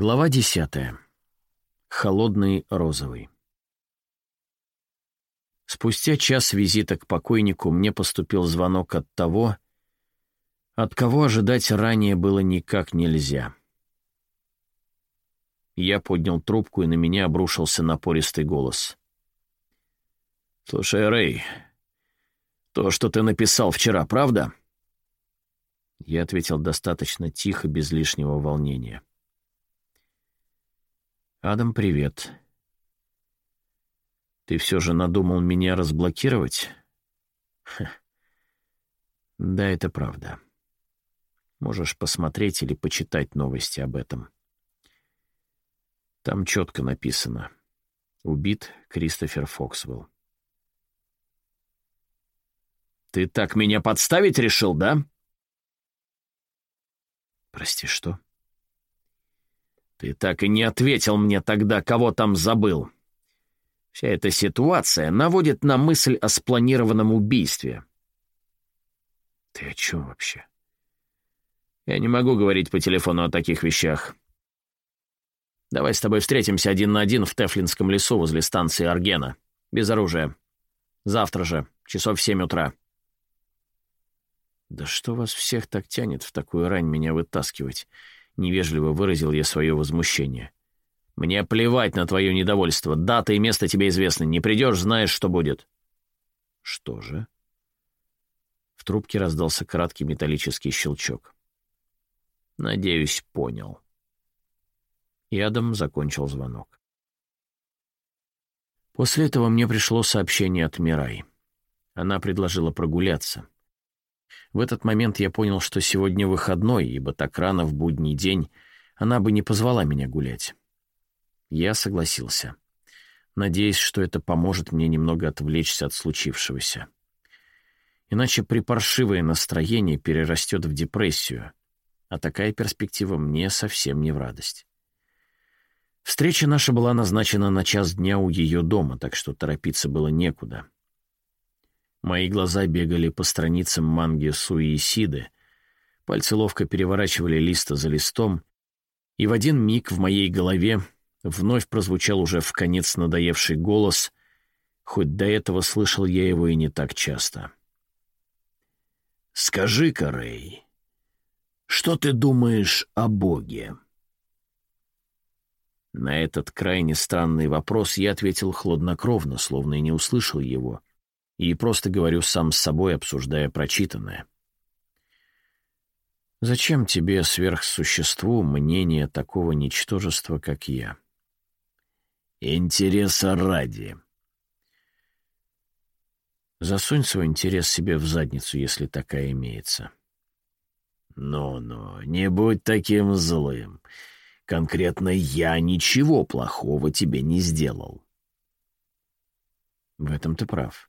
Глава десятая. Холодный розовый. Спустя час визита к покойнику мне поступил звонок от того, от кого ожидать ранее было никак нельзя. Я поднял трубку, и на меня обрушился напористый голос. «Слушай, Рэй, то, что ты написал вчера, правда?» Я ответил достаточно тихо, без лишнего волнения. «Адам, привет. Ты все же надумал меня разблокировать?» Ха. «Да, это правда. Можешь посмотреть или почитать новости об этом. Там четко написано. Убит Кристофер Фоксвелл. «Ты так меня подставить решил, да?» «Прости, что?» «Ты так и не ответил мне тогда, кого там забыл. Вся эта ситуация наводит на мысль о спланированном убийстве». «Ты о чем вообще?» «Я не могу говорить по телефону о таких вещах. Давай с тобой встретимся один на один в Тефлинском лесу возле станции Аргена. Без оружия. Завтра же, часов в семь утра». «Да что вас всех так тянет в такую рань меня вытаскивать?» Невежливо выразил я свое возмущение. «Мне плевать на твое недовольство. Дата и место тебе известны. Не придешь, знаешь, что будет». «Что же?» В трубке раздался краткий металлический щелчок. «Надеюсь, понял». И Адам закончил звонок. После этого мне пришло сообщение от Мирай. Она предложила прогуляться. В этот момент я понял, что сегодня выходной, ибо так рано в будний день она бы не позвала меня гулять. Я согласился, надеясь, что это поможет мне немного отвлечься от случившегося. Иначе припаршивое настроение перерастет в депрессию, а такая перспектива мне совсем не в радость. Встреча наша была назначена на час дня у ее дома, так что торопиться было некуда. Мои глаза бегали по страницам манги Суисиды, пальцы ловко переворачивали листа за листом, и в один миг в моей голове вновь прозвучал уже в конец надоевший голос, хоть до этого слышал я его и не так часто. «Скажи-ка, Рэй, что ты думаешь о Боге?» На этот крайне странный вопрос я ответил хладнокровно, словно и не услышал его, и просто говорю сам с собой, обсуждая прочитанное. Зачем тебе, сверхсуществу, мнение такого ничтожества, как я? Интереса ради. Засунь свой интерес себе в задницу, если такая имеется. Ну-ну, не будь таким злым. Конкретно я ничего плохого тебе не сделал. В этом ты прав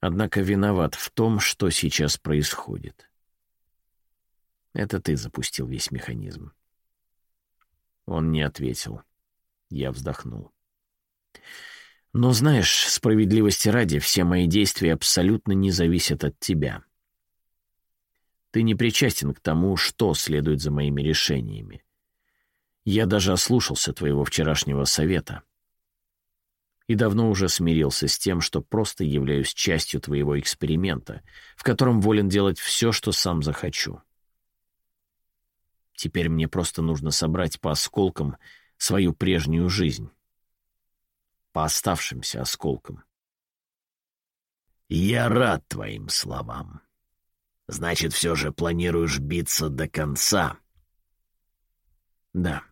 однако виноват в том, что сейчас происходит. Это ты запустил весь механизм. Он не ответил. Я вздохнул. Но знаешь, справедливости ради, все мои действия абсолютно не зависят от тебя. Ты не причастен к тому, что следует за моими решениями. Я даже ослушался твоего вчерашнего совета и давно уже смирился с тем, что просто являюсь частью твоего эксперимента, в котором волен делать все, что сам захочу. Теперь мне просто нужно собрать по осколкам свою прежнюю жизнь. По оставшимся осколкам. «Я рад твоим словам. Значит, все же планируешь биться до конца?» «Да.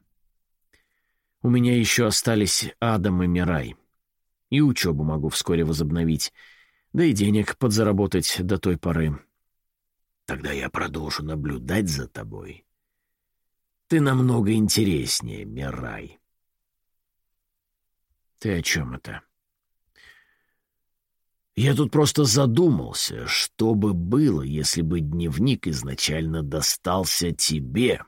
У меня еще остались Адам и Мирай». И учебу могу вскоре возобновить, да и денег подзаработать до той поры. Тогда я продолжу наблюдать за тобой. Ты намного интереснее, Мирай. Ты о чем это? Я тут просто задумался, что бы было, если бы дневник изначально достался тебе.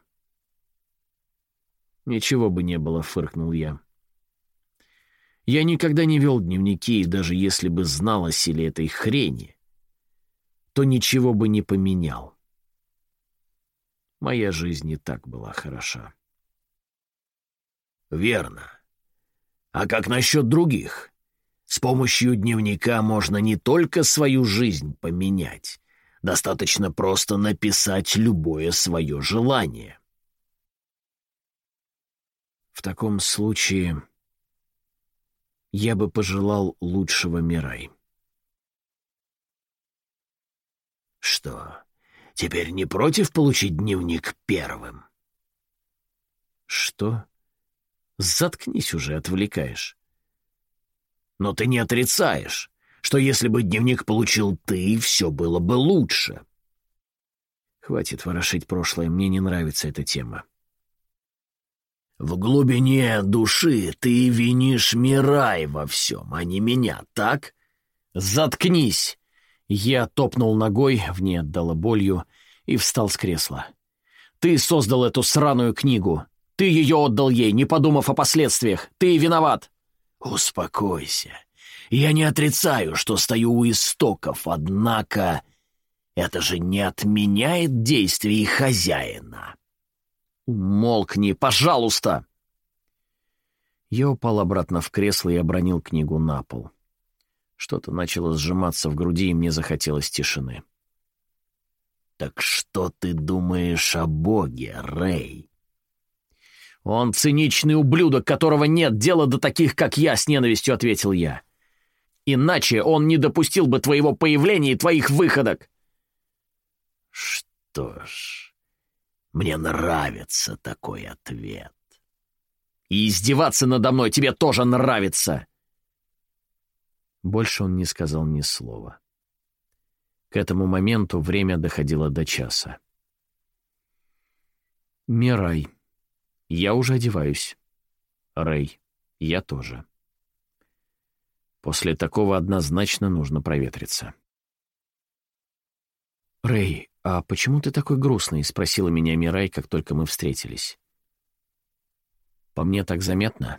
Ничего бы не было, фыркнул я. Я никогда не вел дневники, и даже если бы знал о силе этой хрени, то ничего бы не поменял. Моя жизнь не так была хороша. Верно. А как насчет других? С помощью дневника можно не только свою жизнь поменять. Достаточно просто написать любое свое желание. В таком случае я бы пожелал лучшего Мирай. Что, теперь не против получить дневник первым? Что? Заткнись уже, отвлекаешь. Но ты не отрицаешь, что если бы дневник получил ты, все было бы лучше. Хватит ворошить прошлое, мне не нравится эта тема. В глубине души ты винишь Мирай во всем, а не меня, так? Заткнись! Я топнул ногой, в ней отдала болью, и встал с кресла. Ты создал эту сраную книгу. Ты ее отдал ей, не подумав о последствиях. Ты виноват. Успокойся. Я не отрицаю, что стою у истоков, однако это же не отменяет действий хозяина. «Умолкни, пожалуйста!» Я упал обратно в кресло и обронил книгу на пол. Что-то начало сжиматься в груди, и мне захотелось тишины. «Так что ты думаешь о Боге, Рэй?» «Он циничный ублюдок, которого нет дела до таких, как я», — с ненавистью ответил я. «Иначе он не допустил бы твоего появления и твоих выходок». «Что ж...» Мне нравится такой ответ. И издеваться надо мной тебе тоже нравится. Больше он не сказал ни слова. К этому моменту время доходило до часа. Мирай, я уже одеваюсь. Рэй, я тоже. После такого однозначно нужно проветриться. Рэй, «А почему ты такой грустный?» — спросила меня Мирай, как только мы встретились. «По мне так заметно?»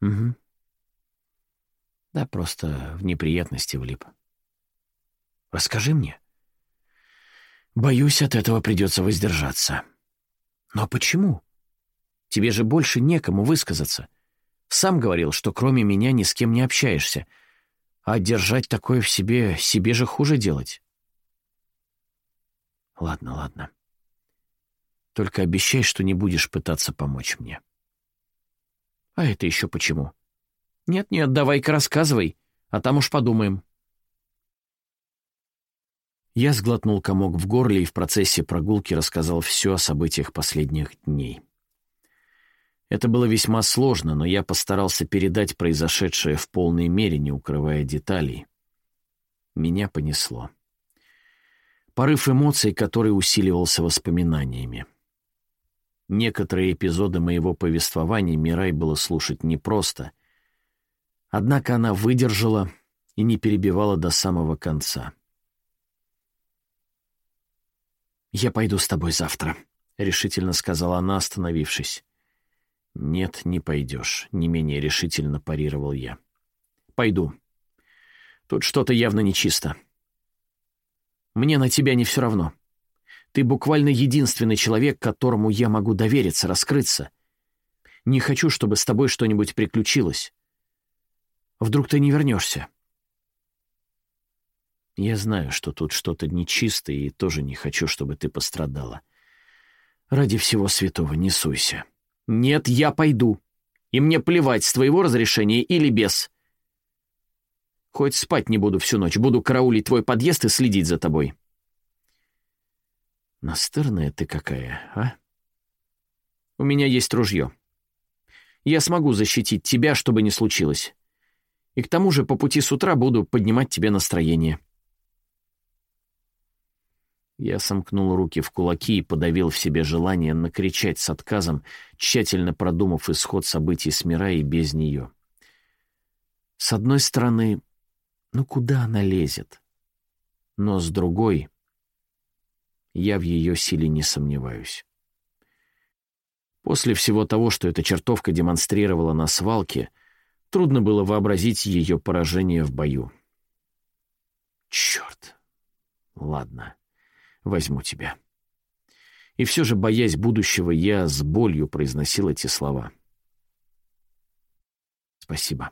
«Угу». «Да, просто в неприятности влип». «Расскажи мне». «Боюсь, от этого придется воздержаться». «Но почему? Тебе же больше некому высказаться. Сам говорил, что кроме меня ни с кем не общаешься. А держать такое в себе, себе же хуже делать». Ладно, ладно. Только обещай, что не будешь пытаться помочь мне. А это еще почему? Нет-нет, давай-ка рассказывай, а там уж подумаем. Я сглотнул комок в горле и в процессе прогулки рассказал все о событиях последних дней. Это было весьма сложно, но я постарался передать произошедшее в полной мере, не укрывая деталей. Меня понесло. Порыв эмоций, который усиливался воспоминаниями. Некоторые эпизоды моего повествования Мирай было слушать непросто, однако она выдержала и не перебивала до самого конца. «Я пойду с тобой завтра», — решительно сказала она, остановившись. «Нет, не пойдешь», — не менее решительно парировал я. «Пойду. Тут что-то явно нечисто. Мне на тебя не все равно. Ты буквально единственный человек, которому я могу довериться, раскрыться. Не хочу, чтобы с тобой что-нибудь приключилось. Вдруг ты не вернешься. Я знаю, что тут что-то нечистое, и тоже не хочу, чтобы ты пострадала. Ради всего святого не суйся. Нет, я пойду. И мне плевать, с твоего разрешения или без. Хоть спать не буду всю ночь, буду караулить твой подъезд и следить за тобой. Настырная ты какая, а? У меня есть ружье. Я смогу защитить тебя, что бы ни случилось. И к тому же по пути с утра буду поднимать тебе настроение. Я сомкнул руки в кулаки и подавил в себе желание накричать с отказом, тщательно продумав исход событий с Мира и без нее. С одной стороны, ну куда она лезет? Но с другой, я в ее силе не сомневаюсь. После всего того, что эта чертовка демонстрировала на свалке, трудно было вообразить ее поражение в бою. Черт. Ладно, возьму тебя. И все же, боясь будущего, я с болью произносил эти слова. спасибо».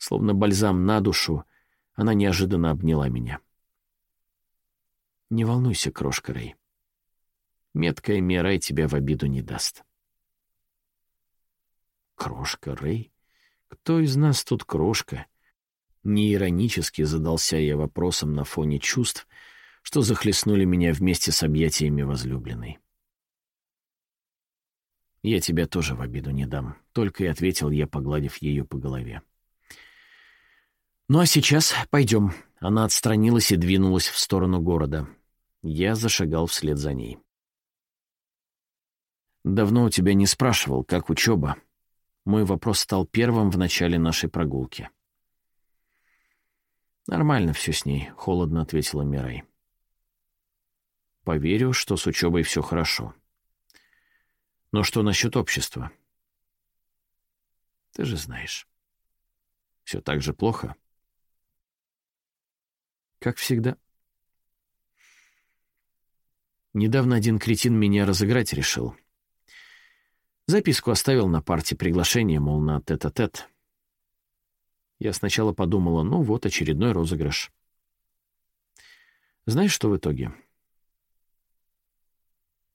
Словно бальзам на душу, она неожиданно обняла меня. «Не волнуйся, крошка Рэй. Меткая Мирай тебя в обиду не даст». «Крошка Рэй? Кто из нас тут крошка?» Неиронически задался я вопросом на фоне чувств, что захлестнули меня вместе с объятиями возлюбленной. «Я тебя тоже в обиду не дам», — только и ответил я, погладив ее по голове. «Ну а сейчас пойдем». Она отстранилась и двинулась в сторону города. Я зашагал вслед за ней. «Давно у тебя не спрашивал, как учеба?» Мой вопрос стал первым в начале нашей прогулки. «Нормально все с ней», — холодно ответила Мирай. «Поверю, что с учебой все хорошо. Но что насчет общества?» «Ты же знаешь. Все так же плохо?» «Как всегда». Недавно один кретин меня разыграть решил. Записку оставил на парте приглашение, мол, на тет-а-тет. -тет. Я сначала подумала, ну вот очередной розыгрыш. Знаешь, что в итоге?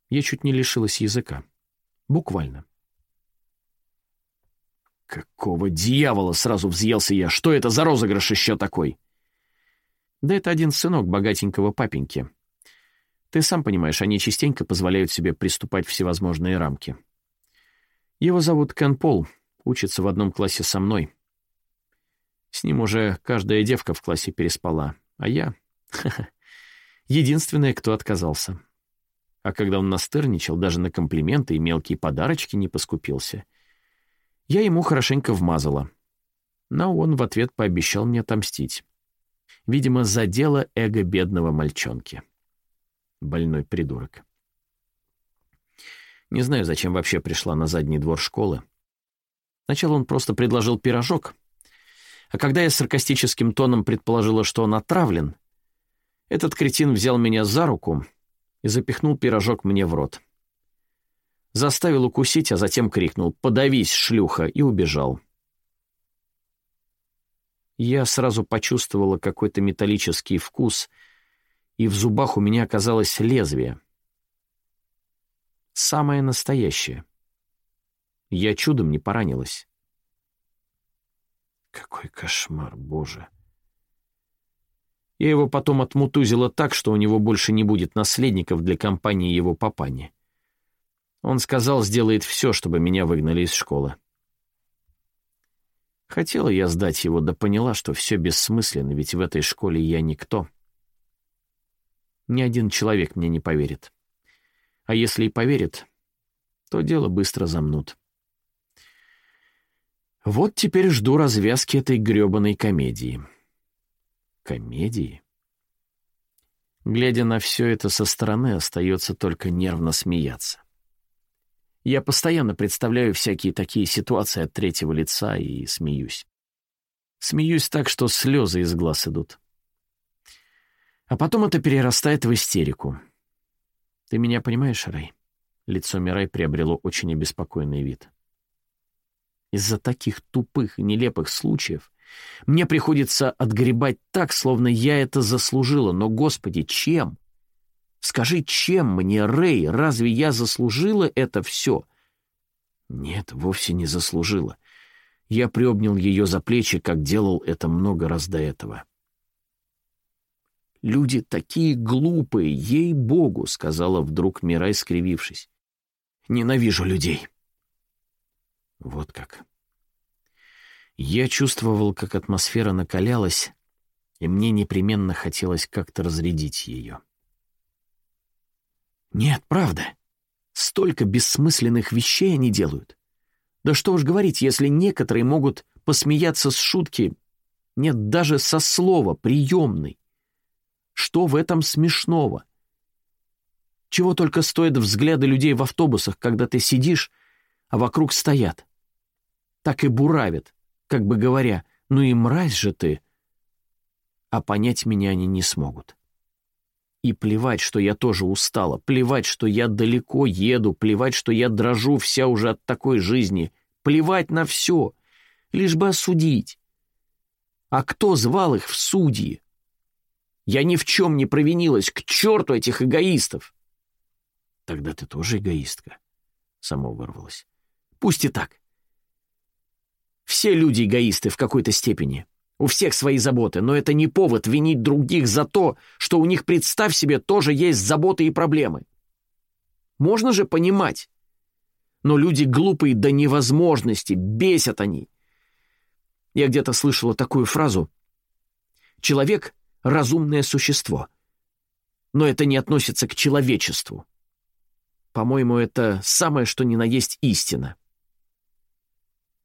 Я чуть не лишилась языка. Буквально. Какого дьявола сразу взъелся я? Что это за розыгрыш еще такой? Да это один сынок богатенького папеньки. Ты сам понимаешь, они частенько позволяют себе приступать всевозможные рамки. Его зовут Кен Пол, учится в одном классе со мной. С ним уже каждая девка в классе переспала, а я... единственная, кто отказался. А когда он настырничал, даже на комплименты и мелкие подарочки не поскупился, я ему хорошенько вмазала. Но он в ответ пообещал мне отомстить. Видимо, задело эго бедного мальчонки. Больной придурок. Не знаю, зачем вообще пришла на задний двор школы. Сначала он просто предложил пирожок, а когда я саркастическим тоном предположила, что он отравлен, этот кретин взял меня за руку и запихнул пирожок мне в рот. Заставил укусить, а затем крикнул «Подавись, шлюха!» и убежал. Я сразу почувствовала какой-то металлический вкус, и в зубах у меня оказалось лезвие. Самое настоящее. Я чудом не поранилась. Какой кошмар, боже. Я его потом отмутузила так, что у него больше не будет наследников для компании его папани. Он сказал, сделает все, чтобы меня выгнали из школы. Хотела я сдать его, да поняла, что все бессмысленно, ведь в этой школе я никто. Ни один человек мне не поверит. А если и поверит, то дело быстро замнут. Вот теперь жду развязки этой грёбаной комедии. Комедии? Глядя на все это со стороны, остается только нервно смеяться. Я постоянно представляю всякие такие ситуации от третьего лица и смеюсь. Смеюсь так, что слезы из глаз идут. А потом это перерастает в истерику. Ты меня понимаешь, Рэй? Лицо Мирай приобрело очень обеспокоенный вид. Из-за таких тупых нелепых случаев мне приходится отгребать так, словно я это заслужила. Но, Господи, чем? Скажи, чем мне, Рэй? Разве я заслужила это все? Нет, вовсе не заслужила. Я приобнял ее за плечи, как делал это много раз до этого. «Люди такие глупые, ей-богу», — сказала вдруг Мирай, скривившись. «Ненавижу людей». Вот как. Я чувствовал, как атмосфера накалялась, и мне непременно хотелось как-то разрядить ее. Нет, правда. Столько бессмысленных вещей они делают. Да что уж говорить, если некоторые могут посмеяться с шутки, нет, даже со слова «приемный». Что в этом смешного? Чего только стоят взгляды людей в автобусах, когда ты сидишь, а вокруг стоят. Так и буравят, как бы говоря, «Ну и мразь же ты!» А понять меня они не смогут. И плевать, что я тоже устала, плевать, что я далеко еду, плевать, что я дрожу вся уже от такой жизни, плевать на все, лишь бы осудить. А кто звал их в судьи? Я ни в чем не провинилась, к черту этих эгоистов. Тогда ты тоже эгоистка, само вырвалось. Пусть и так. Все люди эгоисты в какой-то степени. У всех свои заботы, но это не повод винить других за то, что у них, представь себе, тоже есть заботы и проблемы. Можно же понимать. Но люди глупые до невозможности, бесят они. Я где-то слышала такую фразу. Человек — разумное существо. Но это не относится к человечеству. По-моему, это самое, что ни на есть истина.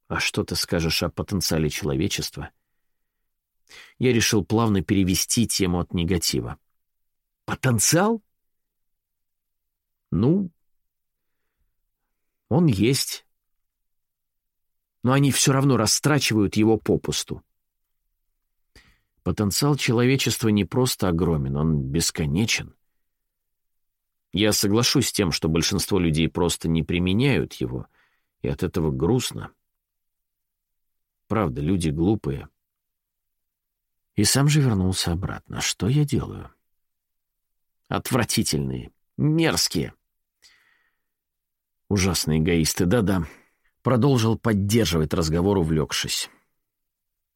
А что ты скажешь о потенциале человечества? Я решил плавно перевести тему от негатива. Потенциал? Ну, он есть. Но они все равно растрачивают его попусту. Потенциал человечества не просто огромен, он бесконечен. Я соглашусь с тем, что большинство людей просто не применяют его, и от этого грустно. Правда, люди глупые. И сам же вернулся обратно. Что я делаю? Отвратительные, мерзкие. Ужасные эгоисты, да-да. Продолжил поддерживать разговор, увлекшись.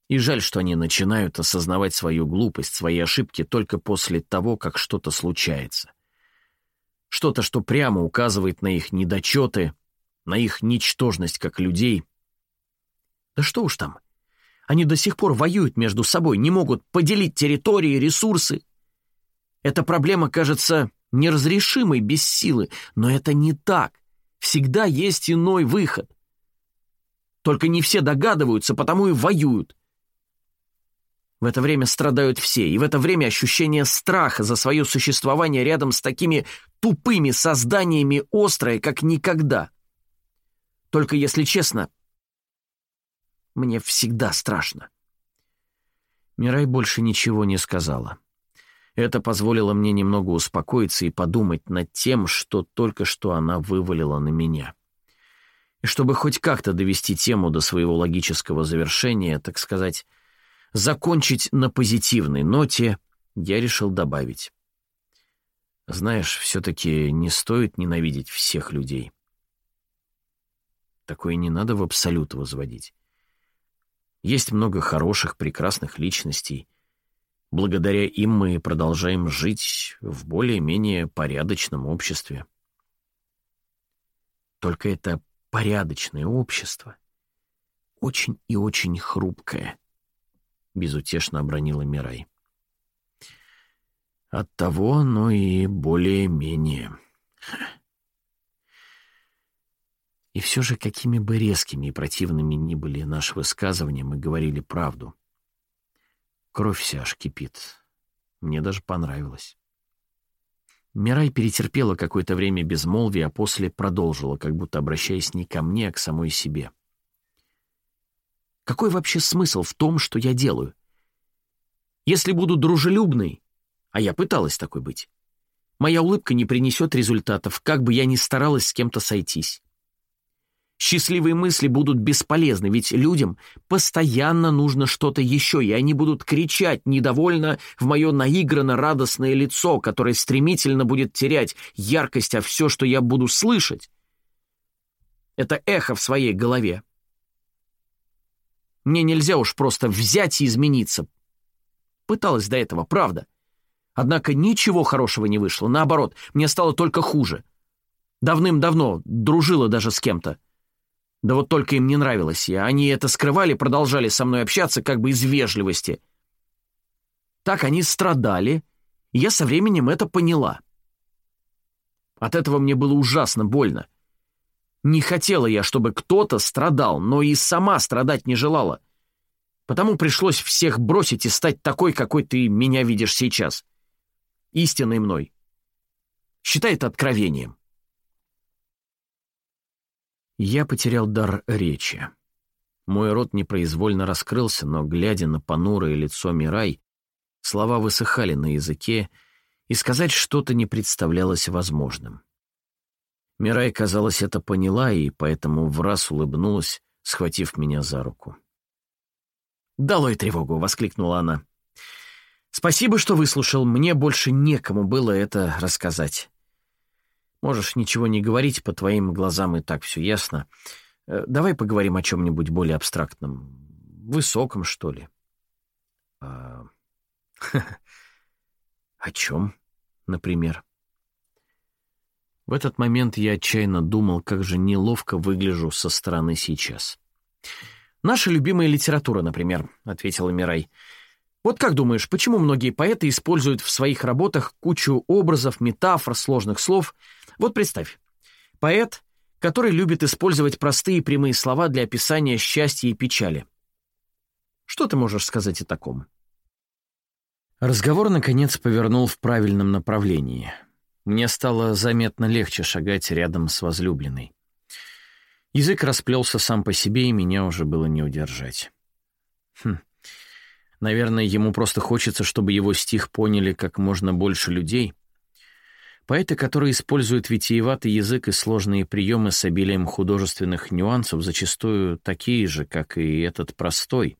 И жаль, что они начинают осознавать свою глупость, свои ошибки только после того, как что-то случается. Что-то, что прямо указывает на их недочеты, на их ничтожность как людей. Да что уж там. Они до сих пор воюют между собой, не могут поделить территории, ресурсы. Эта проблема кажется неразрешимой без силы, но это не так. Всегда есть иной выход. Только не все догадываются, потому и воюют. В это время страдают все, и в это время ощущение страха за свое существование рядом с такими тупыми созданиями острое, как никогда. Только если честно, мне всегда страшно. Мирай больше ничего не сказала. Это позволило мне немного успокоиться и подумать над тем, что только что она вывалила на меня. И чтобы хоть как-то довести тему до своего логического завершения, так сказать, закончить на позитивной ноте, я решил добавить. Знаешь, все-таки не стоит ненавидеть всех людей. Такое не надо в абсолют возводить. Есть много хороших, прекрасных личностей, Благодаря им мы продолжаем жить в более-менее порядочном обществе. Только это порядочное общество очень и очень хрупкое, — безутешно обронила Мирай. Оттого оно и более-менее. И все же, какими бы резкими и противными ни были наши высказывания, мы говорили правду — Кровь вся аж кипит. Мне даже понравилось. Мирай перетерпела какое-то время безмолвие, а после продолжила, как будто обращаясь не ко мне, а к самой себе. «Какой вообще смысл в том, что я делаю? Если буду дружелюбной, а я пыталась такой быть, моя улыбка не принесет результатов, как бы я ни старалась с кем-то сойтись. Счастливые мысли будут бесполезны, ведь людям постоянно нужно что-то еще, и они будут кричать недовольно в мое наигранно радостное лицо, которое стремительно будет терять яркость, а все, что я буду слышать, это эхо в своей голове. Мне нельзя уж просто взять и измениться. Пыталась до этого, правда. Однако ничего хорошего не вышло, наоборот, мне стало только хуже. Давным-давно дружила даже с кем-то. Да вот только им не нравилось я. Они это скрывали, продолжали со мной общаться как бы из вежливости. Так они страдали, и я со временем это поняла. От этого мне было ужасно больно. Не хотела я, чтобы кто-то страдал, но и сама страдать не желала. Потому пришлось всех бросить и стать такой, какой ты меня видишь сейчас. Истинной мной. Считай это откровением. Я потерял дар речи. Мой рот непроизвольно раскрылся, но, глядя на понурое лицо Мирай, слова высыхали на языке, и сказать что-то не представлялось возможным. Мирай, казалось, это поняла и поэтому в раз улыбнулась, схватив меня за руку. «Долой тревогу!» — воскликнула она. «Спасибо, что выслушал. Мне больше некому было это рассказать. Можешь ничего не говорить, по твоим глазам и так все ясно. Э, давай поговорим о чем-нибудь более абстрактном. Высоком, что ли?» а... «О чем, например?» В этот момент я отчаянно думал, как же неловко выгляжу со стороны сейчас. «Наша любимая литература, например», — ответила Мирай. «Вот как думаешь, почему многие поэты используют в своих работах кучу образов, метафор, сложных слов? Вот представь, поэт, который любит использовать простые прямые слова для описания счастья и печали. Что ты можешь сказать о таком?» Разговор, наконец, повернул в правильном направлении. Мне стало заметно легче шагать рядом с возлюбленной. Язык расплелся сам по себе, и меня уже было не удержать. Хм. Наверное, ему просто хочется, чтобы его стих поняли как можно больше людей. Поэты, которые используют витиеватый язык и сложные приемы с обилием художественных нюансов, зачастую такие же, как и этот простой.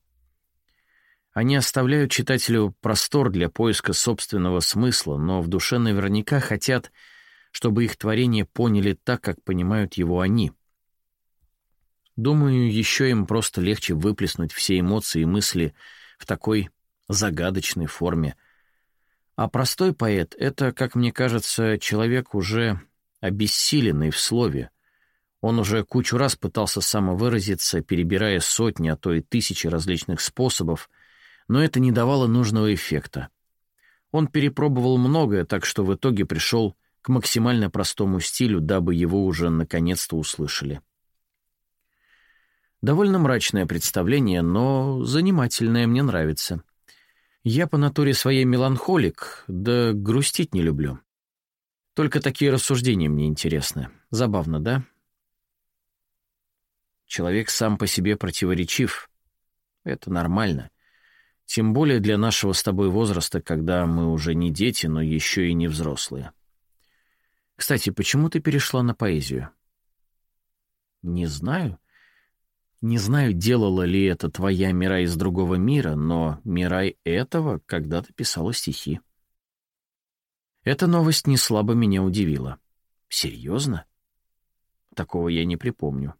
Они оставляют читателю простор для поиска собственного смысла, но в душе наверняка хотят, чтобы их творение поняли так, как понимают его они — Думаю, еще им просто легче выплеснуть все эмоции и мысли в такой загадочной форме. А простой поэт — это, как мне кажется, человек уже обессиленный в слове. Он уже кучу раз пытался самовыразиться, перебирая сотни, а то и тысячи различных способов, но это не давало нужного эффекта. Он перепробовал многое, так что в итоге пришел к максимально простому стилю, дабы его уже наконец-то услышали. Довольно мрачное представление, но занимательное мне нравится. Я по натуре своей меланхолик, да грустить не люблю. Только такие рассуждения мне интересны. Забавно, да? Человек сам по себе противоречив. Это нормально. Тем более для нашего с тобой возраста, когда мы уже не дети, но еще и не взрослые. Кстати, почему ты перешла на поэзию? Не знаю. Не знаю, делала ли это твоя Мирай из другого мира, но Мирай этого когда-то писала стихи. Эта новость не слабо меня удивила. Серьезно? Такого я не припомню.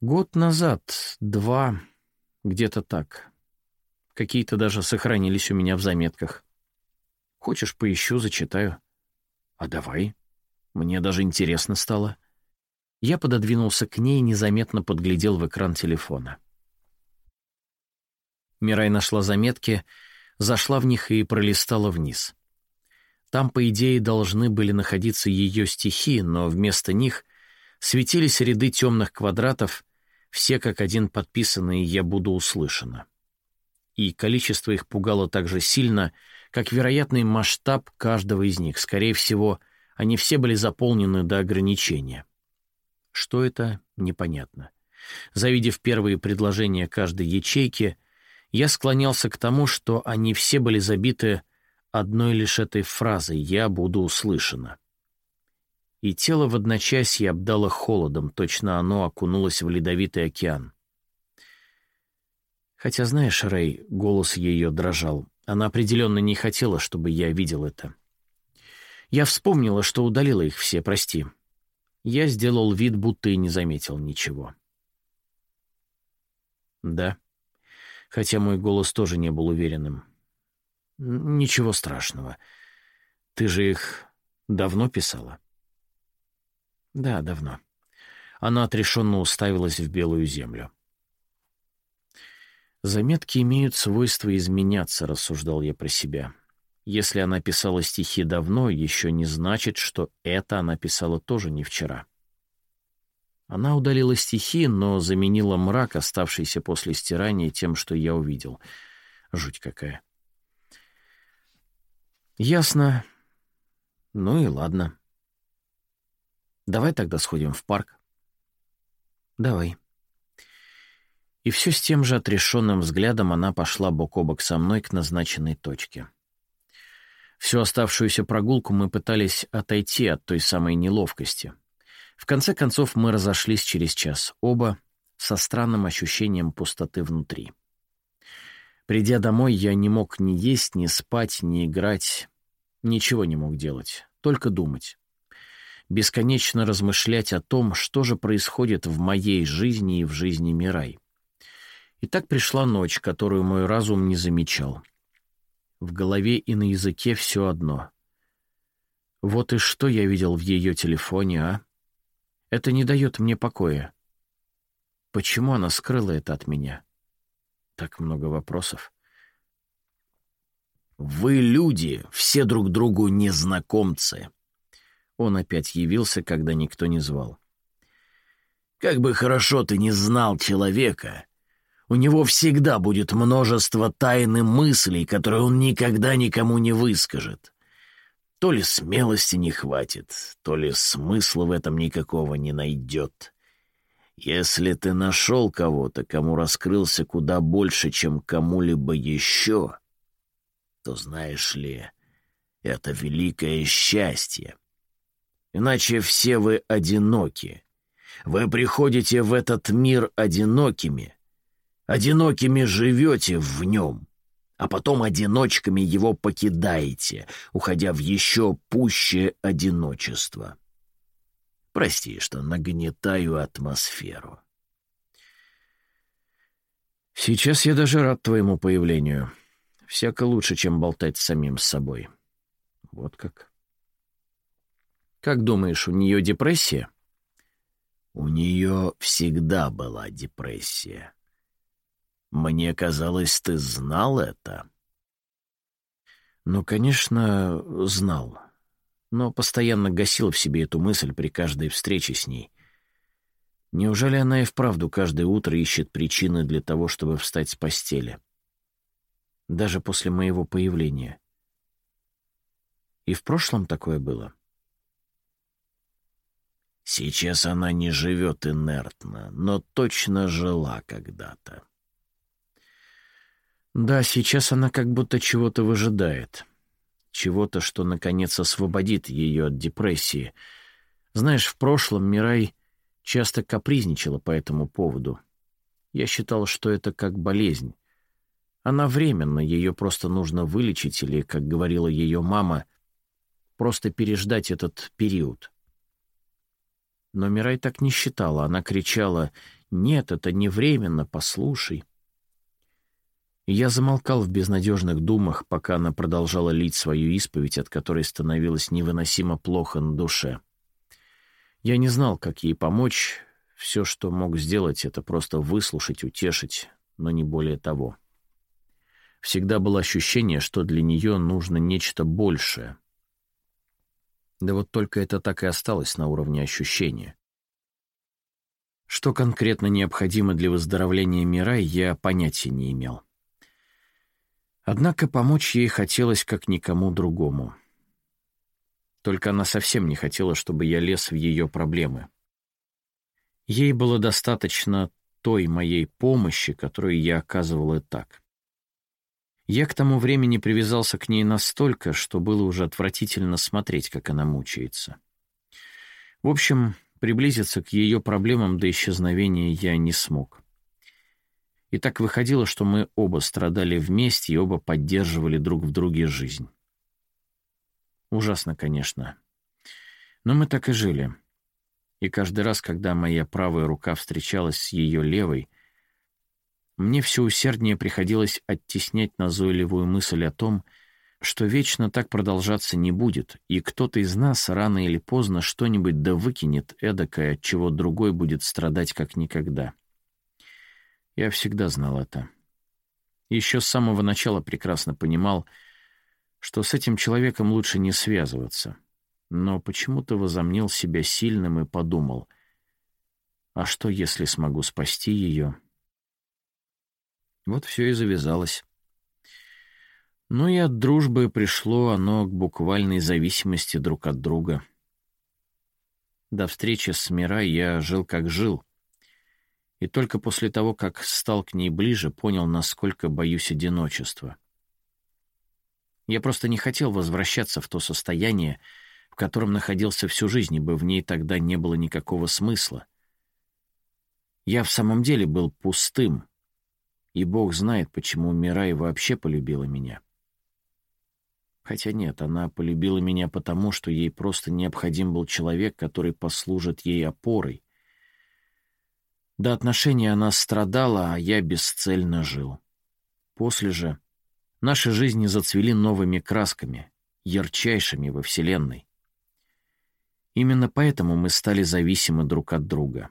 Год назад, два, где-то так. Какие-то даже сохранились у меня в заметках. Хочешь, поищу, зачитаю? А давай. Мне даже интересно стало. — я пододвинулся к ней и незаметно подглядел в экран телефона. Мирай нашла заметки, зашла в них и пролистала вниз. Там, по идее, должны были находиться ее стихи, но вместо них светились ряды темных квадратов, все как один подписанные «Я буду услышана». И количество их пугало так же сильно, как вероятный масштаб каждого из них. Скорее всего, они все были заполнены до ограничения. Что это, непонятно. Завидев первые предложения каждой ячейки, я склонялся к тому, что они все были забиты одной лишь этой фразой «я буду услышана». И тело в одночасье обдало холодом, точно оно окунулось в ледовитый океан. Хотя, знаешь, Рэй, голос ее дрожал. Она определенно не хотела, чтобы я видел это. Я вспомнила, что удалила их все, прости. Я сделал вид, будто и не заметил ничего. «Да», хотя мой голос тоже не был уверенным. «Ничего страшного. Ты же их давно писала?» «Да, давно». Она отрешенно уставилась в белую землю. «Заметки имеют свойство изменяться», — рассуждал я про себя. Если она писала стихи давно, еще не значит, что это она писала тоже не вчера. Она удалила стихи, но заменила мрак, оставшийся после стирания, тем, что я увидел. Жуть какая. Ясно. Ну и ладно. Давай тогда сходим в парк. Давай. И все с тем же отрешенным взглядом она пошла бок о бок со мной к назначенной точке. Всю оставшуюся прогулку мы пытались отойти от той самой неловкости. В конце концов мы разошлись через час, оба со странным ощущением пустоты внутри. Придя домой, я не мог ни есть, ни спать, ни играть, ничего не мог делать, только думать. Бесконечно размышлять о том, что же происходит в моей жизни и в жизни Мирай. И так пришла ночь, которую мой разум не замечал. В голове и на языке все одно. Вот и что я видел в ее телефоне, а? Это не дает мне покоя. Почему она скрыла это от меня? Так много вопросов. «Вы, люди, все друг другу незнакомцы». Он опять явился, когда никто не звал. «Как бы хорошо ты не знал человека, у него всегда будет множество тайны мыслей, которые он никогда никому не выскажет. То ли смелости не хватит, то ли смысла в этом никакого не найдет. Если ты нашел кого-то, кому раскрылся куда больше, чем кому-либо еще, то, знаешь ли, это великое счастье. Иначе все вы одиноки. Вы приходите в этот мир одинокими, одинокими живете в нем, а потом одиночками его покидаете, уходя в еще пущее одиночество. Прости, что нагнетаю атмосферу. Сейчас я даже рад твоему появлению. Всяко лучше, чем болтать с самим с собой. Вот как. Как думаешь, у нее депрессия? У нее всегда была депрессия. Мне казалось, ты знал это. Ну, конечно, знал но постоянно гасил в себе эту мысль при каждой встрече с ней. Неужели она и вправду каждое утро ищет причины для того, чтобы встать с постели? Даже после моего появления. И в прошлом такое было. Сейчас она не живет инертно, но точно жила когда-то. Да, сейчас она как будто чего-то выжидает чего-то, что, наконец, освободит ее от депрессии. Знаешь, в прошлом Мирай часто капризничала по этому поводу. Я считал, что это как болезнь. Она временна, ее просто нужно вылечить или, как говорила ее мама, просто переждать этот период. Но Мирай так не считала. Она кричала «Нет, это не временно, послушай» я замолкал в безнадежных думах, пока она продолжала лить свою исповедь, от которой становилось невыносимо плохо на душе. Я не знал, как ей помочь. Все, что мог сделать, это просто выслушать, утешить, но не более того. Всегда было ощущение, что для нее нужно нечто большее. Да вот только это так и осталось на уровне ощущения. Что конкретно необходимо для выздоровления мира, я понятия не имел. Однако помочь ей хотелось как никому другому. Только она совсем не хотела, чтобы я лез в ее проблемы. Ей было достаточно той моей помощи, которую я оказывал и так. Я к тому времени привязался к ней настолько, что было уже отвратительно смотреть, как она мучается. В общем, приблизиться к ее проблемам до исчезновения я не смог. И так выходило, что мы оба страдали вместе и оба поддерживали друг в друге жизнь. Ужасно, конечно. Но мы так и жили. И каждый раз, когда моя правая рука встречалась с ее левой, мне все усерднее приходилось оттеснять назойливую мысль о том, что вечно так продолжаться не будет, и кто-то из нас рано или поздно что-нибудь да выкинет эдакое, от чего другой будет страдать как никогда. Я всегда знал это. Еще с самого начала прекрасно понимал, что с этим человеком лучше не связываться. Но почему-то возомнил себя сильным и подумал, а что, если смогу спасти ее? Вот все и завязалось. Ну и от дружбы пришло оно к буквальной зависимости друг от друга. До встречи с Мирой я жил как жил, и только после того, как стал к ней ближе, понял, насколько боюсь одиночества. Я просто не хотел возвращаться в то состояние, в котором находился всю жизнь, ибо в ней тогда не было никакого смысла. Я в самом деле был пустым, и Бог знает, почему Мирай вообще полюбила меня. Хотя нет, она полюбила меня потому, что ей просто необходим был человек, который послужит ей опорой. До отношений она страдала, а я бесцельно жил. После же наши жизни зацвели новыми красками, ярчайшими во Вселенной. Именно поэтому мы стали зависимы друг от друга.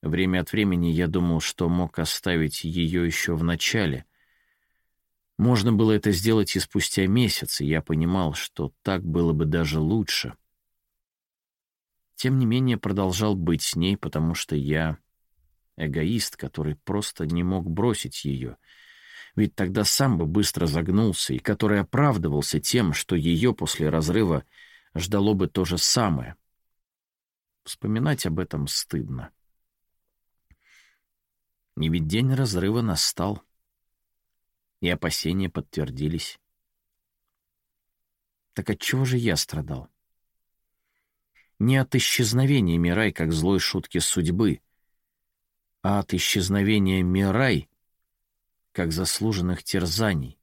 Время от времени я думал, что мог оставить ее еще в начале. Можно было это сделать и спустя месяц, и я понимал, что так было бы даже лучше. Тем не менее, продолжал быть с ней, потому что я эгоист, который просто не мог бросить ее, ведь тогда сам бы быстро загнулся, и который оправдывался тем, что ее после разрыва ждало бы то же самое. Вспоминать об этом стыдно. И ведь день разрыва настал, и опасения подтвердились. Так от чего же я страдал? Не от исчезновения Мирай, как злой шутки судьбы, а от исчезновения Мирай, как заслуженных терзаний.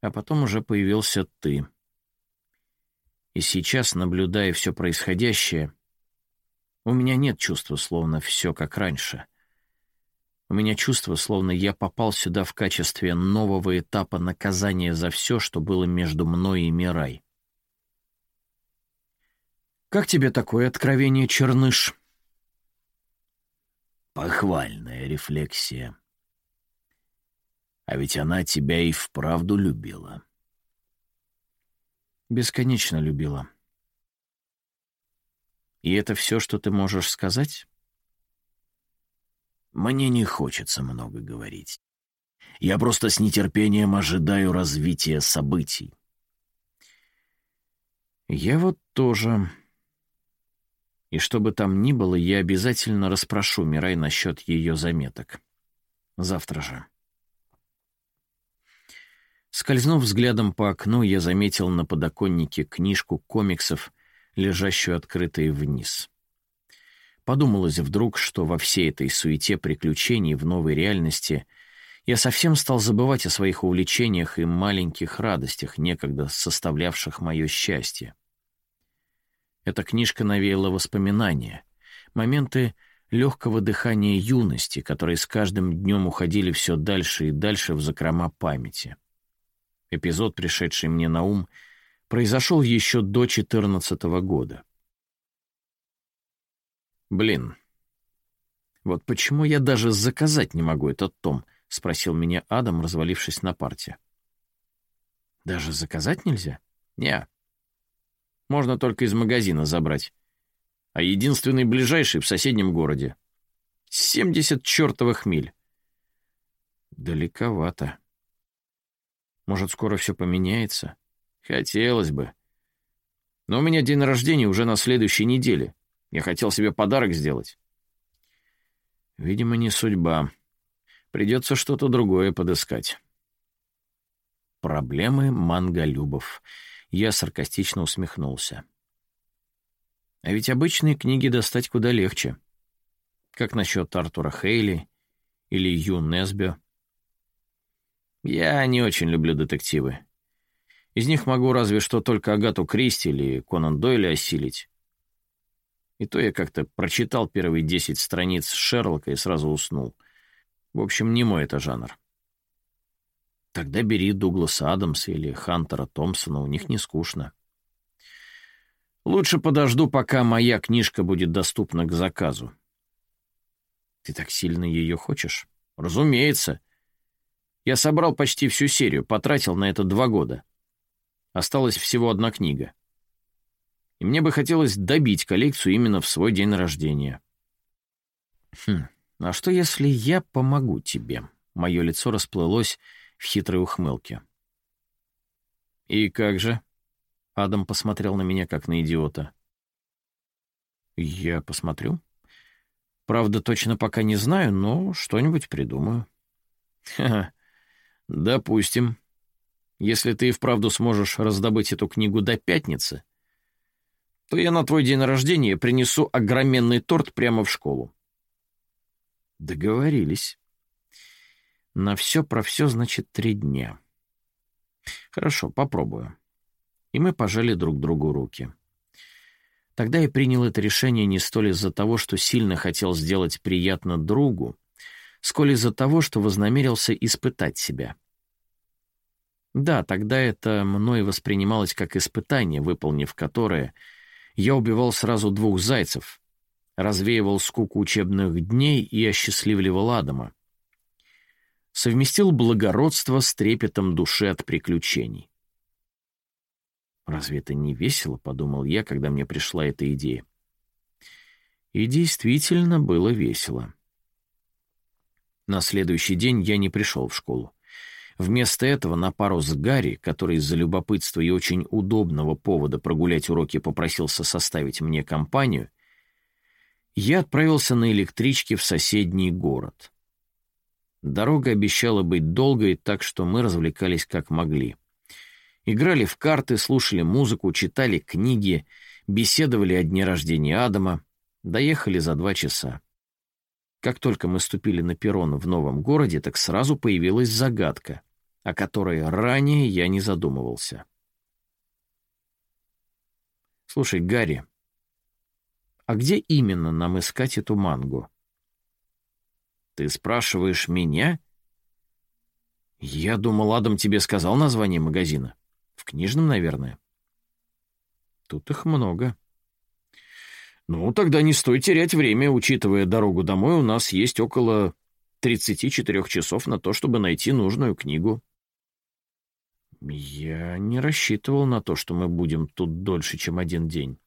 А потом уже появился ты. И сейчас, наблюдая все происходящее, у меня нет чувства, словно все как раньше. У меня чувство, словно я попал сюда в качестве нового этапа наказания за все, что было между мной и Мирай. «Как тебе такое откровение, Черныш?» Похвальная рефлексия. А ведь она тебя и вправду любила. Бесконечно любила. И это все, что ты можешь сказать? Мне не хочется много говорить. Я просто с нетерпением ожидаю развития событий. Я вот тоже. И что бы там ни было, я обязательно расспрошу Мирай насчет ее заметок. Завтра же. Скользнув взглядом по окну, я заметил на подоконнике книжку комиксов лежащую открытой вниз. Подумалось вдруг, что во всей этой суете приключений в новой реальности я совсем стал забывать о своих увлечениях и маленьких радостях, некогда составлявших мое счастье. Эта книжка навеяла воспоминания, моменты легкого дыхания юности, которые с каждым днем уходили все дальше и дальше в закрома памяти. Эпизод, пришедший мне на ум — произошел еще до 14 года. Блин, вот почему я даже заказать не могу этот том, спросил меня Адам, развалившись на парте. Даже заказать нельзя? Не. Можно только из магазина забрать. А единственный ближайший в соседнем городе. 70 чертовых миль. Далековато. Может, скоро все поменяется? Хотелось бы. Но у меня день рождения уже на следующей неделе. Я хотел себе подарок сделать. Видимо, не судьба. Придется что-то другое подыскать. Проблемы манголюбов. Я саркастично усмехнулся. А ведь обычные книги достать куда легче. Как насчет Артура Хейли или Ю Несбё? Я не очень люблю детективы. Из них могу разве что только Агату Кристи или Конан Дойля осилить. И то я как-то прочитал первые десять страниц Шерлока и сразу уснул. В общем, не мой это жанр. Тогда бери Дугласа Адамса или Хантера Томпсона, у них не скучно. Лучше подожду, пока моя книжка будет доступна к заказу. Ты так сильно ее хочешь? Разумеется. Я собрал почти всю серию, потратил на это два года. Осталась всего одна книга. И мне бы хотелось добить коллекцию именно в свой день рождения. Хм, а что если я помогу тебе? Мое лицо расплылось в хитрой ухмылке. И как же? Адам посмотрел на меня, как на идиота. Я посмотрю. Правда, точно пока не знаю, но что-нибудь придумаю. Ха-ха. Допустим. Если ты и вправду сможешь раздобыть эту книгу до пятницы, то я на твой день рождения принесу огроменный торт прямо в школу». Договорились. На все про все, значит, три дня. Хорошо, попробую. И мы пожали друг другу руки. Тогда я принял это решение не столь из-за того, что сильно хотел сделать приятно другу, сколь из-за того, что вознамерился испытать себя. Да, тогда это мной воспринималось как испытание, выполнив которое, я убивал сразу двух зайцев, развеивал скуку учебных дней и осчастливливал Адама. Совместил благородство с трепетом души от приключений. «Разве это не весело?» — подумал я, когда мне пришла эта идея. И действительно было весело. На следующий день я не пришел в школу. Вместо этого на пару с Гарри, который из-за любопытства и очень удобного повода прогулять уроки попросился составить мне компанию, я отправился на электричке в соседний город. Дорога обещала быть долгой, так что мы развлекались как могли. Играли в карты, слушали музыку, читали книги, беседовали о дне рождения Адама, доехали за два часа. Как только мы ступили на перрон в новом городе, так сразу появилась загадка, о которой ранее я не задумывался. «Слушай, Гарри, а где именно нам искать эту мангу?» «Ты спрашиваешь меня?» «Я думал, Адам тебе сказал название магазина. В книжном, наверное». «Тут их много». «Ну, тогда не стоит терять время, учитывая дорогу домой, у нас есть около 34 часов на то, чтобы найти нужную книгу». «Я не рассчитывал на то, что мы будем тут дольше, чем один день».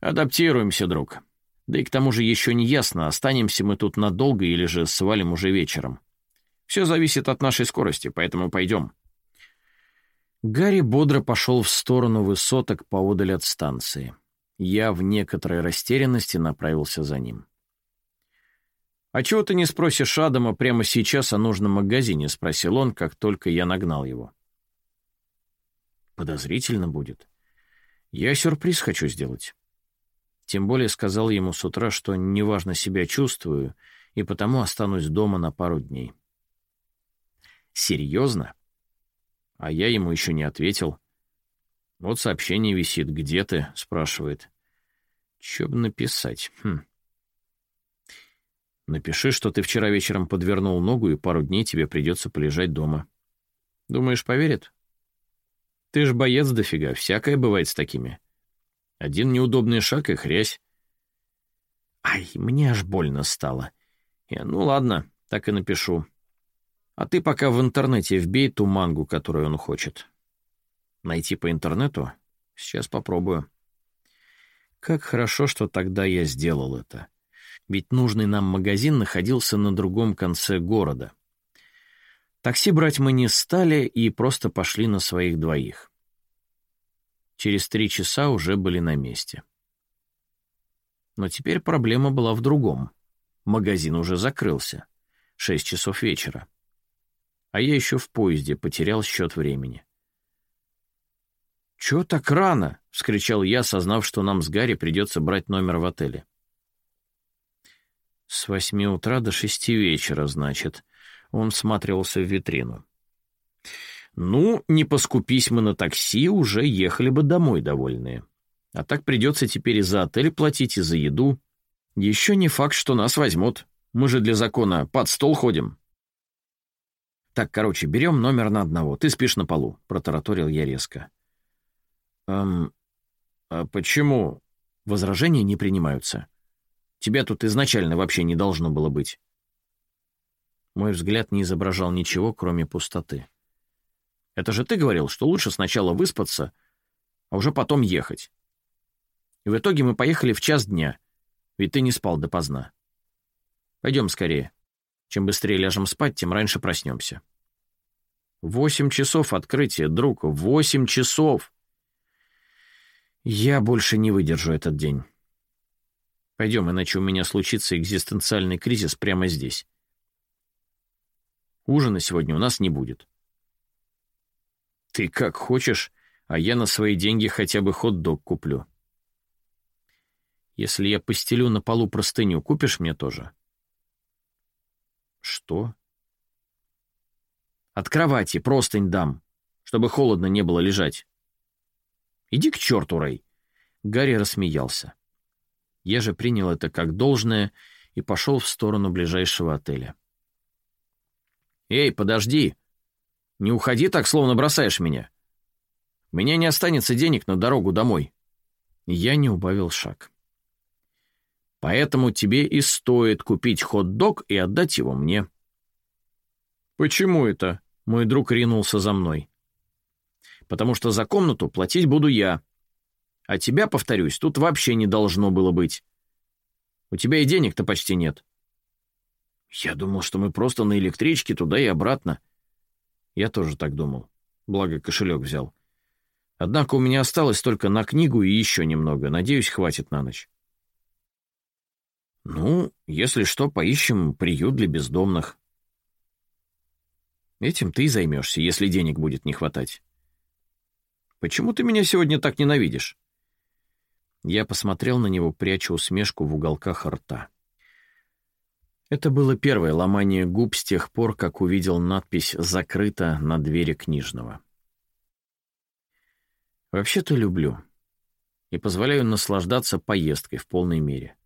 «Адаптируемся, друг. Да и к тому же еще не ясно, останемся мы тут надолго или же свалим уже вечером. Все зависит от нашей скорости, поэтому пойдем». Гарри бодро пошел в сторону высоток поодаль от станции. Я в некоторой растерянности направился за ним. «А чего ты не спросишь Адама прямо сейчас о нужном магазине?» — спросил он, как только я нагнал его. «Подозрительно будет. Я сюрприз хочу сделать. Тем более сказал ему с утра, что неважно себя чувствую, и потому останусь дома на пару дней». «Серьезно?» А я ему еще не ответил. Вот сообщение висит. «Где ты?» — спрашивает. Че бы написать? Хм. Напиши, что ты вчера вечером подвернул ногу, и пару дней тебе придется полежать дома. Думаешь, поверит? Ты ж боец дофига, всякое бывает с такими. Один неудобный шаг и хрясь. Ай, мне аж больно стало. Я, ну ладно, так и напишу. А ты пока в интернете вбей ту мангу, которую он хочет. Найти по интернету? Сейчас попробую. Как хорошо, что тогда я сделал это. Ведь нужный нам магазин находился на другом конце города. Такси брать мы не стали и просто пошли на своих двоих. Через три часа уже были на месте. Но теперь проблема была в другом. Магазин уже закрылся. Шесть часов вечера. А я еще в поезде потерял счет времени. «Чего так рано?» — вскричал я, осознав, что нам с Гарри придется брать номер в отеле. «С восьми утра до шести вечера, значит». Он всматривался в витрину. «Ну, не поскупись мы на такси, уже ехали бы домой довольные. А так придется теперь и за отель платить, и за еду. Еще не факт, что нас возьмут. Мы же для закона под стол ходим». «Так, короче, берем номер на одного. Ты спишь на полу», — протараторил я резко. «Эм, а почему?» Возражения не принимаются. Тебя тут изначально вообще не должно было быть. Мой взгляд не изображал ничего, кроме пустоты. Это же ты говорил, что лучше сначала выспаться, а уже потом ехать. И в итоге мы поехали в час дня, ведь ты не спал допоздна. Пойдем скорее. Чем быстрее ляжем спать, тем раньше проснемся. Восемь часов открытия, друг, восемь часов! Я больше не выдержу этот день. Пойдем, иначе у меня случится экзистенциальный кризис прямо здесь. Ужина сегодня у нас не будет. Ты как хочешь, а я на свои деньги хотя бы хот-дог куплю. Если я постелю на полу простыню, купишь мне тоже? Что? От кровати простынь дам, чтобы холодно не было лежать. Иди к черту, Рэй. Гарри рассмеялся. Я же принял это как должное и пошел в сторону ближайшего отеля. «Эй, подожди! Не уходи так, словно бросаешь меня. У меня не останется денег на дорогу домой». Я не убавил шаг. «Поэтому тебе и стоит купить хот-дог и отдать его мне». «Почему это?» — мой друг ринулся за мной. «Потому что за комнату платить буду я. А тебя, повторюсь, тут вообще не должно было быть. У тебя и денег-то почти нет». «Я думал, что мы просто на электричке туда и обратно». Я тоже так думал. Благо, кошелек взял. Однако у меня осталось только на книгу и еще немного. Надеюсь, хватит на ночь. Ну, если что, поищем приют для бездомных. Этим ты и займешься, если денег будет не хватать. Почему ты меня сегодня так ненавидишь? Я посмотрел на него, пряча усмешку в уголках рта. Это было первое ломание губ с тех пор, как увидел надпись «Закрыто» на двери книжного. Вообще-то люблю. И позволяю наслаждаться поездкой в полной мере.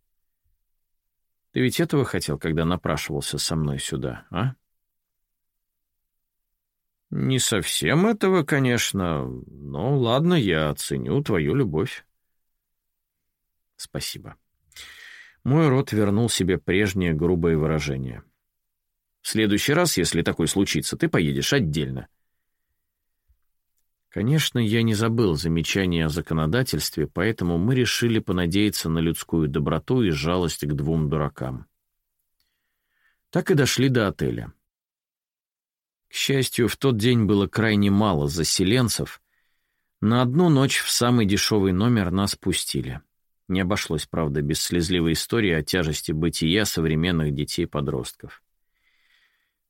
Ты ведь этого хотел, когда напрашивался со мной сюда, а? Не совсем этого, конечно, но ладно, я оценю твою любовь. Спасибо. Мой рот вернул себе прежнее грубое выражение. В следующий раз, если такое случится, ты поедешь отдельно. — Конечно, я не забыл замечания о законодательстве, поэтому мы решили понадеяться на людскую доброту и жалость к двум дуракам. Так и дошли до отеля. К счастью, в тот день было крайне мало заселенцев. На одну ночь в самый дешевый номер нас пустили. Не обошлось, правда, без слезливой истории о тяжести бытия современных детей-подростков.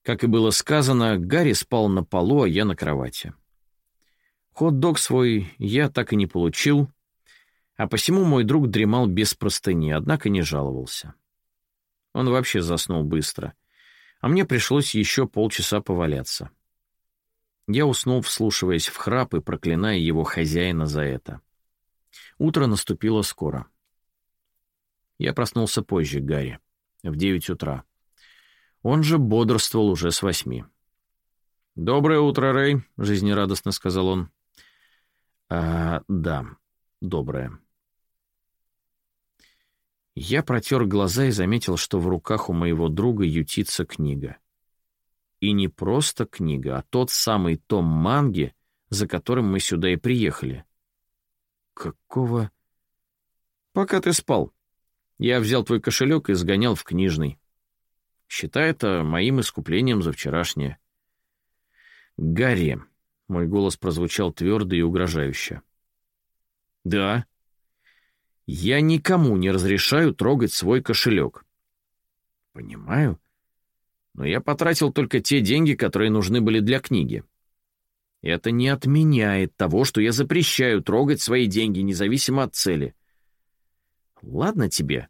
Как и было сказано, Гарри спал на полу, а я на кровати. Хот-дог свой я так и не получил, а посему мой друг дремал без простыни, однако не жаловался. Он вообще заснул быстро, а мне пришлось еще полчаса поваляться. Я уснул, вслушиваясь в храп и проклиная его хозяина за это. Утро наступило скоро. Я проснулся позже Гарри, в девять утра. Он же бодрствовал уже с восьми. «Доброе утро, Рэй», — жизнерадостно сказал он. А, да, доброе. Я протер глаза и заметил, что в руках у моего друга ютится книга. И не просто книга, а тот самый том манги, за которым мы сюда и приехали. Какого... Пока ты спал. Я взял твой кошелек и сгонял в книжный. Считай это моим искуплением за вчерашнее. Гарри, мой голос прозвучал твердо и угрожающе. «Да. Я никому не разрешаю трогать свой кошелек». «Понимаю. Но я потратил только те деньги, которые нужны были для книги. Это не отменяет того, что я запрещаю трогать свои деньги, независимо от цели. Ладно тебе.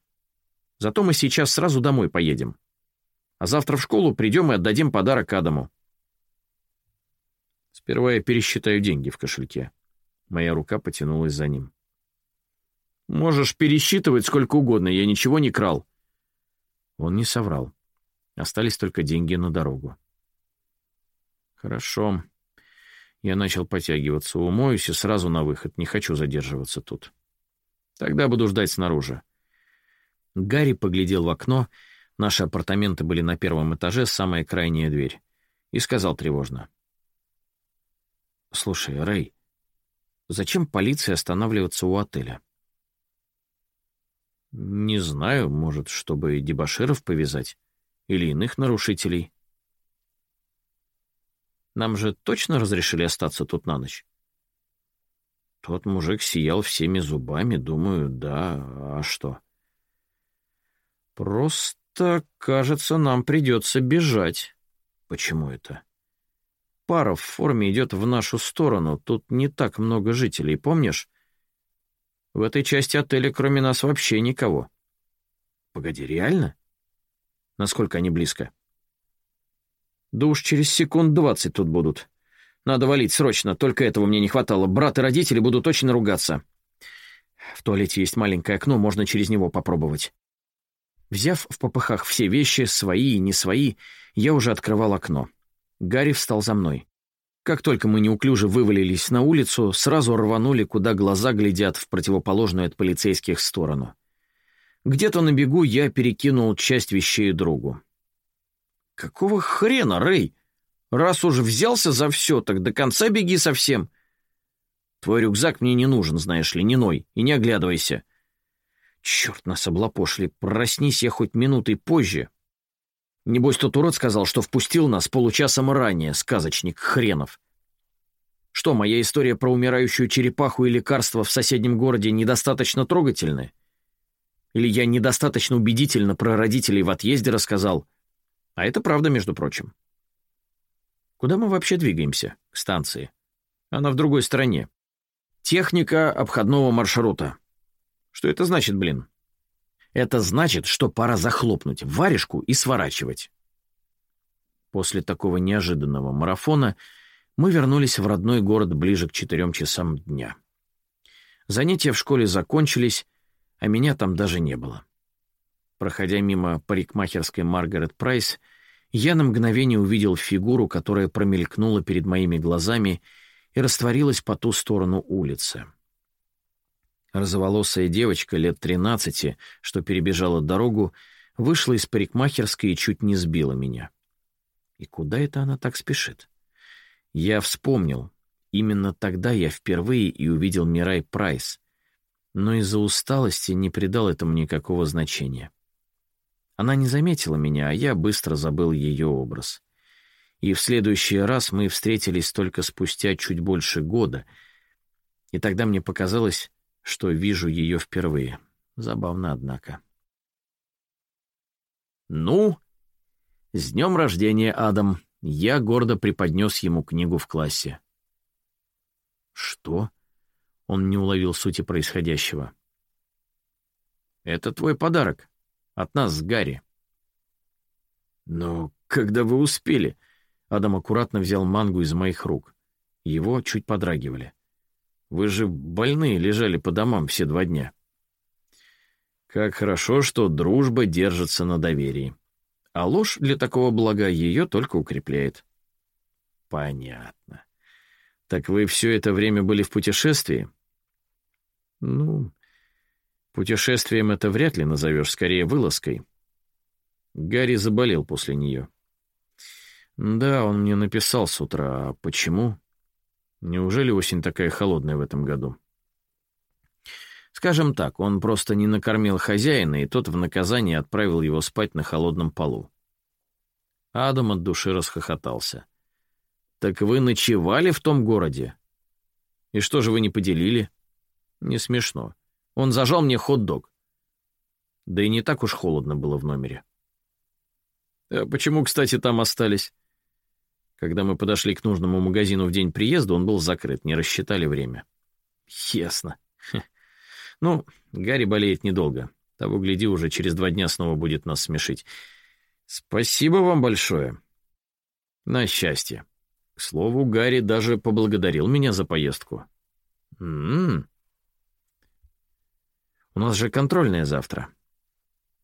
Зато мы сейчас сразу домой поедем. А завтра в школу придем и отдадим подарок Адаму. Сперва я пересчитаю деньги в кошельке. Моя рука потянулась за ним. «Можешь пересчитывать сколько угодно, я ничего не крал». Он не соврал. Остались только деньги на дорогу. «Хорошо». Я начал потягиваться, умоюсь и сразу на выход. Не хочу задерживаться тут. Тогда буду ждать снаружи. Гарри поглядел в окно. Наши апартаменты были на первом этаже, самая крайняя дверь. И сказал тревожно. «Слушай, Рэй, зачем полиции останавливаться у отеля?» «Не знаю, может, чтобы дебоширов повязать или иных нарушителей». «Нам же точно разрешили остаться тут на ночь?» Тот мужик сиял всеми зубами, думаю, да, а что? Просто, кажется, нам придется бежать. Почему это? пара в форме идет в нашу сторону. Тут не так много жителей, помнишь? В этой части отеля кроме нас вообще никого. Погоди, реально? Насколько они близко? Да уж через секунд двадцать тут будут. Надо валить срочно, только этого мне не хватало. Брат и родители будут очень ругаться. В туалете есть маленькое окно, можно через него попробовать. Взяв в попыхах все вещи, свои и не свои, я уже открывал окно. Гарри встал за мной. Как только мы неуклюже вывалились на улицу, сразу рванули, куда глаза глядят, в противоположную от полицейских сторону. Где-то на бегу я перекинул часть вещей другу. «Какого хрена, Рэй? Раз уж взялся за все, так до конца беги совсем. Твой рюкзак мне не нужен, знаешь ли, не ной, и не оглядывайся. Черт, нас облапошли, проснись я хоть минутой позже. Небось, тот урод сказал, что впустил нас получасом ранее, сказочник хренов. Что, моя история про умирающую черепаху и лекарства в соседнем городе недостаточно трогательны? Или я недостаточно убедительно про родителей в отъезде рассказал? А это правда, между прочим. Куда мы вообще двигаемся? К станции. Она в другой стороне. Техника обходного маршрута. Что это значит, блин? Это значит, что пора захлопнуть варежку и сворачивать. После такого неожиданного марафона мы вернулись в родной город ближе к четырем часам дня. Занятия в школе закончились, а меня там даже не было. Проходя мимо парикмахерской Маргарет Прайс, я на мгновение увидел фигуру, которая промелькнула перед моими глазами и растворилась по ту сторону улицы. Розоволосая девочка лет тринадцати, что перебежала дорогу, вышла из парикмахерской и чуть не сбила меня. И куда это она так спешит? Я вспомнил. Именно тогда я впервые и увидел Мирай Прайс, но из-за усталости не придал этому никакого значения. Она не заметила меня, а я быстро забыл ее образ. И в следующий раз мы встретились только спустя чуть больше года, и тогда мне показалось, что вижу ее впервые. Забавно, однако. «Ну, с днем рождения, Адам!» Я гордо преподнес ему книгу в классе. «Что?» Он не уловил сути происходящего. «Это твой подарок. От нас с Гарри. Но когда вы успели? Адам аккуратно взял мангу из моих рук. Его чуть подрагивали. Вы же больные лежали по домам все два дня. Как хорошо, что дружба держится на доверии. А ложь для такого блага ее только укрепляет. Понятно. Так вы все это время были в путешествии? Ну, Путешествием это вряд ли назовешь, скорее вылазкой. Гарри заболел после нее. Да, он мне написал с утра. А почему? Неужели осень такая холодная в этом году? Скажем так, он просто не накормил хозяина, и тот в наказание отправил его спать на холодном полу. Адам от души расхохотался. «Так вы ночевали в том городе? И что же вы не поделили?» «Не смешно. Он зажал мне хот-дог. Да и не так уж холодно было в номере. А почему, кстати, там остались? Когда мы подошли к нужному магазину в день приезда, он был закрыт, не рассчитали время. Ясно. Ну, Гарри болеет недолго. Того, гляди, уже через два дня снова будет нас смешить. Спасибо вам большое. На счастье. К слову, Гарри даже поблагодарил меня за поездку. М-м. У нас же контрольная завтра.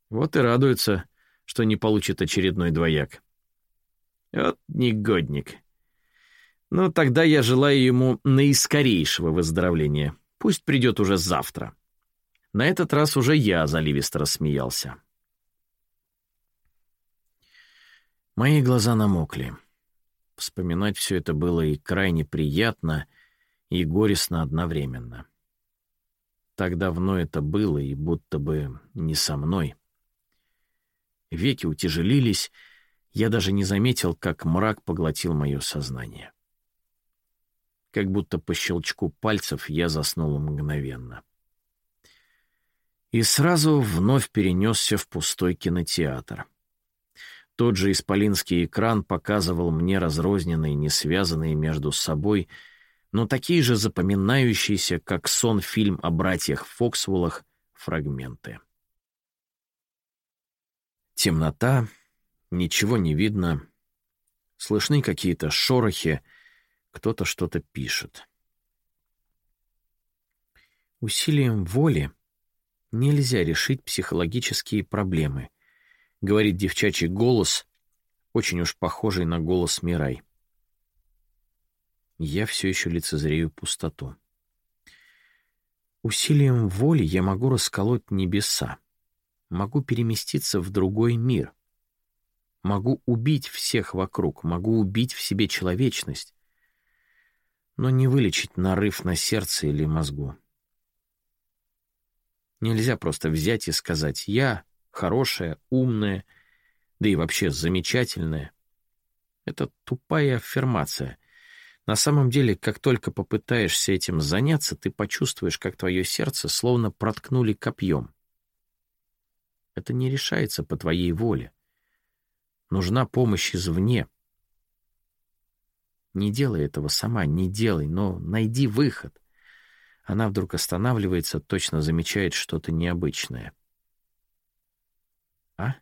Вот и радуется, что не получит очередной двояк. Вот негодник. Ну, тогда я желаю ему наискорейшего выздоровления. Пусть придет уже завтра. На этот раз уже я заливисто рассмеялся. Мои глаза намокли. Вспоминать все это было и крайне приятно, и горестно одновременно. — так давно это было, и будто бы не со мной. Веки утяжелились, я даже не заметил, как мрак поглотил мое сознание. Как будто по щелчку пальцев я заснул мгновенно. И сразу вновь перенесся в пустой кинотеатр. Тот же исполинский экран показывал мне разрозненные, не связанные между собой, но такие же запоминающиеся, как сон-фильм о братьях Фоксволах, фрагменты. Темнота, ничего не видно, слышны какие-то шорохи, кто-то что-то пишет. Усилием воли нельзя решить психологические проблемы, говорит девчачий голос, очень уж похожий на голос Мирай. Я все еще лицезрею пустоту. Усилием воли я могу расколоть небеса, могу переместиться в другой мир, могу убить всех вокруг, могу убить в себе человечность, но не вылечить нарыв на сердце или мозгу. Нельзя просто взять и сказать «я хорошая, умная, да и вообще замечательная». Это тупая аффирмация, на самом деле, как только попытаешься этим заняться, ты почувствуешь, как твое сердце словно проткнули копьем. Это не решается по твоей воле. Нужна помощь извне. Не делай этого сама, не делай, но найди выход. Она вдруг останавливается, точно замечает что-то необычное. А?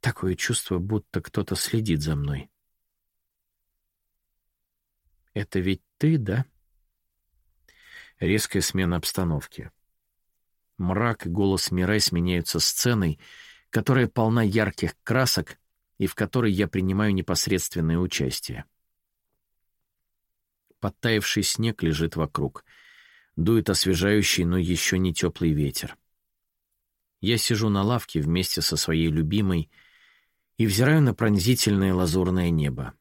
Такое чувство, будто кто-то следит за мной. «Это ведь ты, да?» Резкая смена обстановки. Мрак и голос Мирай сменяются сценой, которая полна ярких красок и в которой я принимаю непосредственное участие. Подтаявший снег лежит вокруг. Дует освежающий, но еще не теплый ветер. Я сижу на лавке вместе со своей любимой и взираю на пронзительное лазурное небо.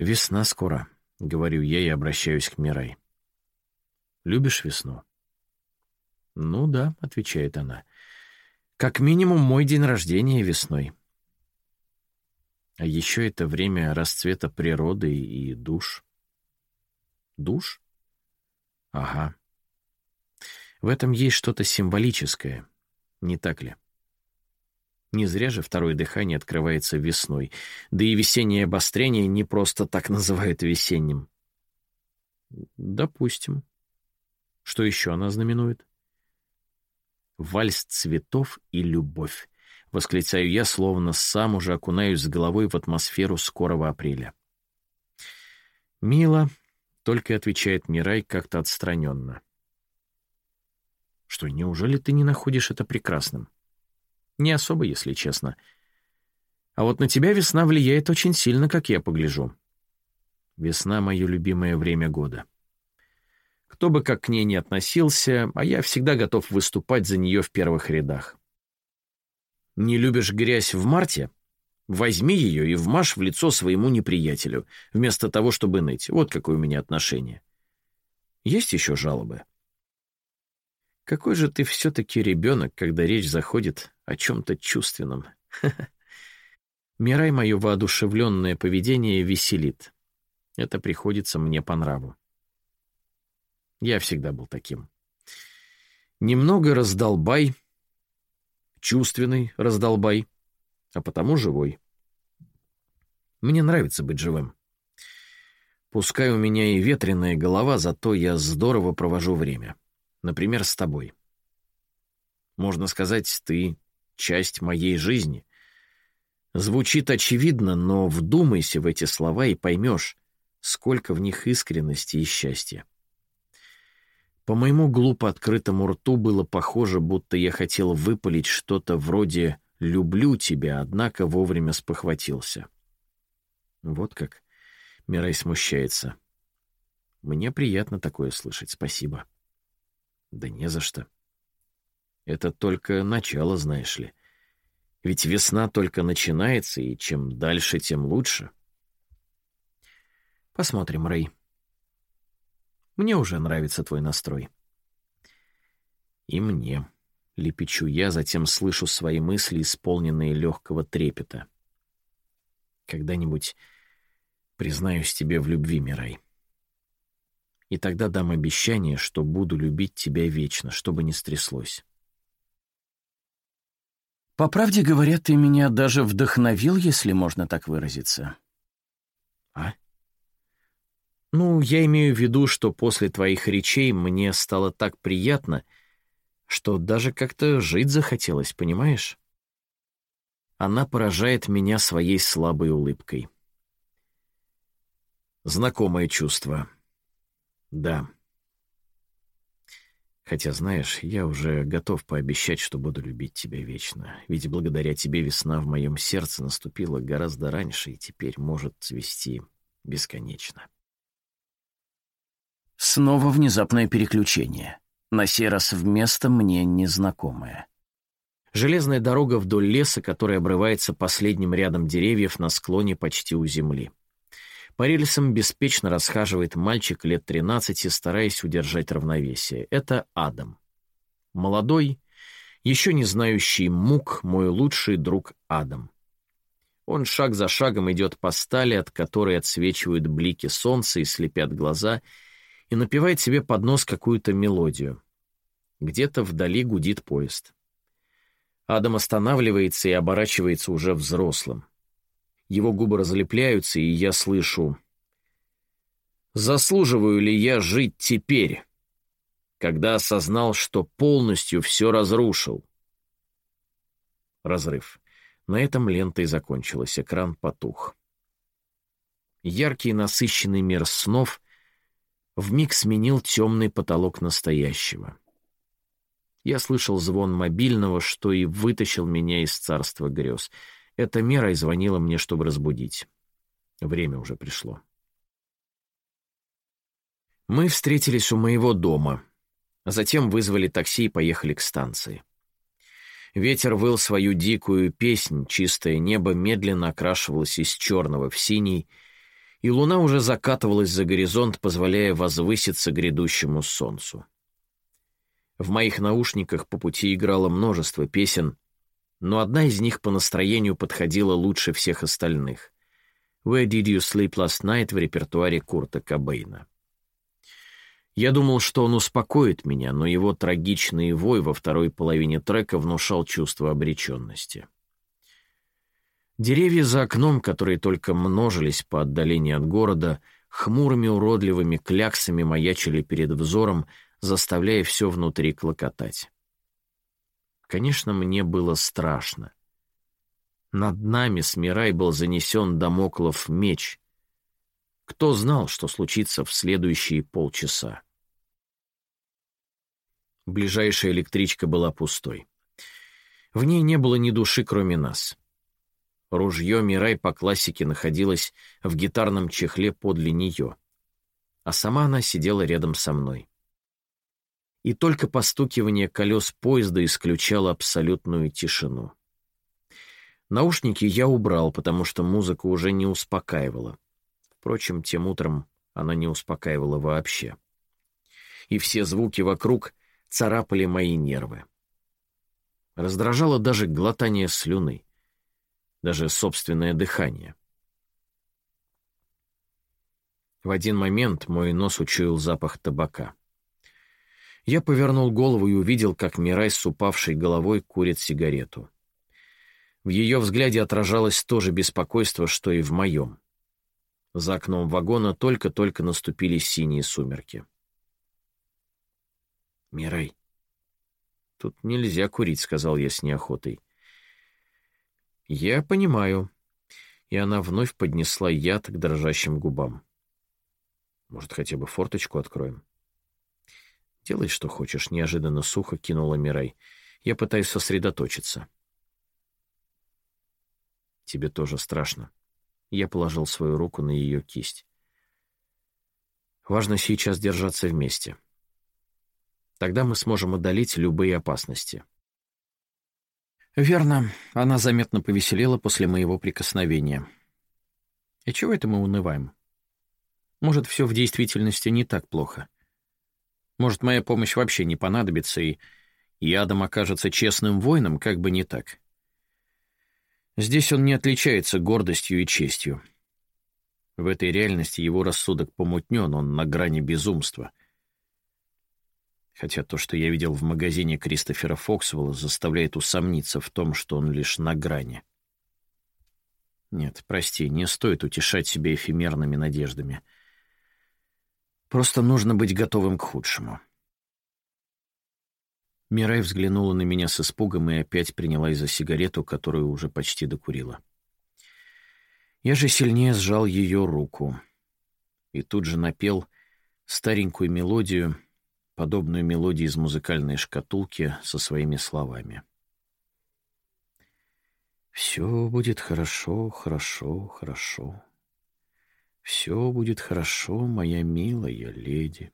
«Весна скоро», — говорю я и обращаюсь к Мирай. «Любишь весну?» «Ну да», — отвечает она. «Как минимум мой день рождения весной». А еще это время расцвета природы и душ. Душ? Ага. В этом есть что-то символическое, не так ли? Не зря же второе дыхание открывается весной, да и весеннее обострение не просто так называют весенним. Допустим. Что еще она знаменует? Вальс цветов и любовь. Восклицаю я, словно сам уже окунаюсь с головой в атмосферу скорого апреля. «Мило», — только отвечает Мирай как-то отстраненно. «Что, неужели ты не находишь это прекрасным?» Не особо, если честно. А вот на тебя весна влияет очень сильно, как я погляжу. Весна — мое любимое время года. Кто бы как к ней ни относился, а я всегда готов выступать за нее в первых рядах. Не любишь грязь в марте? Возьми ее и вмажь в лицо своему неприятелю, вместо того, чтобы ныть. Вот какое у меня отношение. Есть еще жалобы? Какой же ты все-таки ребенок, когда речь заходит о чем-то чувственном. Мирай мое воодушевленное поведение веселит. Это приходится мне по нраву. Я всегда был таким. Немного раздолбай, чувственный раздолбай, а потому живой. Мне нравится быть живым. Пускай у меня и ветреная голова, зато я здорово провожу время. Например, с тобой. Можно сказать, ты часть моей жизни. Звучит очевидно, но вдумайся в эти слова и поймешь, сколько в них искренности и счастья. По моему глупо открытому рту было похоже, будто я хотел выпалить что-то вроде «люблю тебя», однако вовремя спохватился. Вот как. Мирай смущается. Мне приятно такое слышать, спасибо. Да не за что. Это только начало, знаешь ли. Ведь весна только начинается, и чем дальше, тем лучше. Посмотрим, Рэй. Мне уже нравится твой настрой. И мне. Лепечу я, затем слышу свои мысли, исполненные легкого трепета. Когда-нибудь признаюсь тебе в любви, Мирай. И тогда дам обещание, что буду любить тебя вечно, что бы ни стряслось. По правде говоря, ты меня даже вдохновил, если можно так выразиться. А? Ну, я имею в виду, что после твоих речей мне стало так приятно, что даже как-то жить захотелось, понимаешь? Она поражает меня своей слабой улыбкой. Знакомое чувство. Да. Хотя, знаешь, я уже готов пообещать, что буду любить тебя вечно. Ведь благодаря тебе весна в моем сердце наступила гораздо раньше и теперь может цвести бесконечно. Снова внезапное переключение. На сей раз в место мне незнакомое. Железная дорога вдоль леса, которая обрывается последним рядом деревьев на склоне почти у земли. По рельсам беспечно расхаживает мальчик лет 13, стараясь удержать равновесие. Это Адам. Молодой, еще не знающий мук, мой лучший друг Адам. Он шаг за шагом идет по стали, от которой отсвечивают блики солнца и слепят глаза — и напевает себе под нос какую-то мелодию. Где-то вдали гудит поезд. Адам останавливается и оборачивается уже взрослым. Его губы разлепляются, и я слышу «Заслуживаю ли я жить теперь?» когда осознал, что полностью все разрушил. Разрыв. На этом лента и закончилась, экран потух. Яркий насыщенный мир снов вмиг сменил темный потолок настоящего. Я слышал звон мобильного, что и вытащил меня из царства грез. Эта мера и звонила мне, чтобы разбудить. Время уже пришло. Мы встретились у моего дома, затем вызвали такси и поехали к станции. Ветер выл свою дикую песнь, чистое небо медленно окрашивалось из черного в синий — и луна уже закатывалась за горизонт, позволяя возвыситься грядущему солнцу. В моих наушниках по пути играло множество песен, но одна из них по настроению подходила лучше всех остальных. «Where did you sleep last night» в репертуаре Курта Кобейна. Я думал, что он успокоит меня, но его трагичный вой во второй половине трека внушал чувство обреченности. Деревья за окном, которые только множились по отдалению от города, хмурыми уродливыми кляксами маячили перед взором, заставляя все внутри клокотать. Конечно, мне было страшно. Над нами с Мирай был занесен домоклов меч. Кто знал, что случится в следующие полчаса? Ближайшая электричка была пустой. В ней не было ни души, кроме нас. Ружье Мирай по классике находилось в гитарном чехле подле нее, а сама она сидела рядом со мной. И только постукивание колес поезда исключало абсолютную тишину. Наушники я убрал, потому что музыка уже не успокаивала. Впрочем, тем утром она не успокаивала вообще. И все звуки вокруг царапали мои нервы. Раздражало даже глотание слюны даже собственное дыхание. В один момент мой нос учуял запах табака. Я повернул голову и увидел, как Мирай с упавшей головой курит сигарету. В ее взгляде отражалось то же беспокойство, что и в моем. За окном вагона только-только наступили синие сумерки. «Мирай, тут нельзя курить», — сказал я с неохотой. «Я понимаю». И она вновь поднесла яд к дрожащим губам. «Может, хотя бы форточку откроем?» «Делай, что хочешь», — неожиданно сухо кинула Мирай. «Я пытаюсь сосредоточиться». «Тебе тоже страшно». Я положил свою руку на ее кисть. «Важно сейчас держаться вместе. Тогда мы сможем одолеть любые опасности». Верно, она заметно повеселела после моего прикосновения. И чего это мы унываем? Может, все в действительности не так плохо. Может, моя помощь вообще не понадобится, и, Адам окажется честным воином, как бы не так. Здесь он не отличается гордостью и честью. В этой реальности его рассудок помутнен, он на грани безумства — хотя то, что я видел в магазине Кристофера Фоксвелла, заставляет усомниться в том, что он лишь на грани. Нет, прости, не стоит утешать себя эфемерными надеждами. Просто нужно быть готовым к худшему. Мирай взглянула на меня с испугом и опять принялась за сигарету, которую уже почти докурила. Я же сильнее сжал ее руку и тут же напел старенькую мелодию, подобную мелодии из музыкальной шкатулки со своими словами. «Все будет хорошо, хорошо, хорошо. Все будет хорошо, моя милая леди».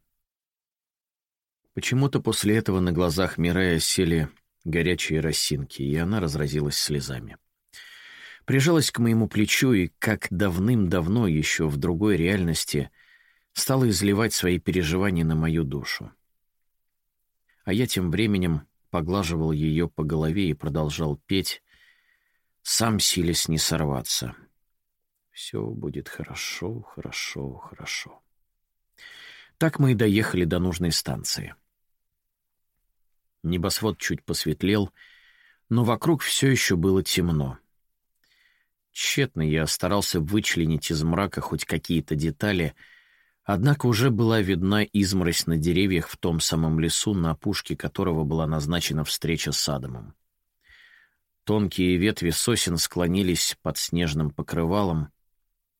Почему-то после этого на глазах Мирая сели горячие росинки, и она разразилась слезами. Прижалась к моему плечу и, как давным-давно еще в другой реальности, стала изливать свои переживания на мою душу. А я тем временем поглаживал ее по голове и продолжал петь, сам силясь не сорваться. «Все будет хорошо, хорошо, хорошо». Так мы и доехали до нужной станции. Небосвод чуть посветлел, но вокруг все еще было темно. Тщетно я старался вычленить из мрака хоть какие-то детали, однако уже была видна изморозь на деревьях в том самом лесу, на опушке которого была назначена встреча с Адамом. Тонкие ветви сосен склонились под снежным покрывалом,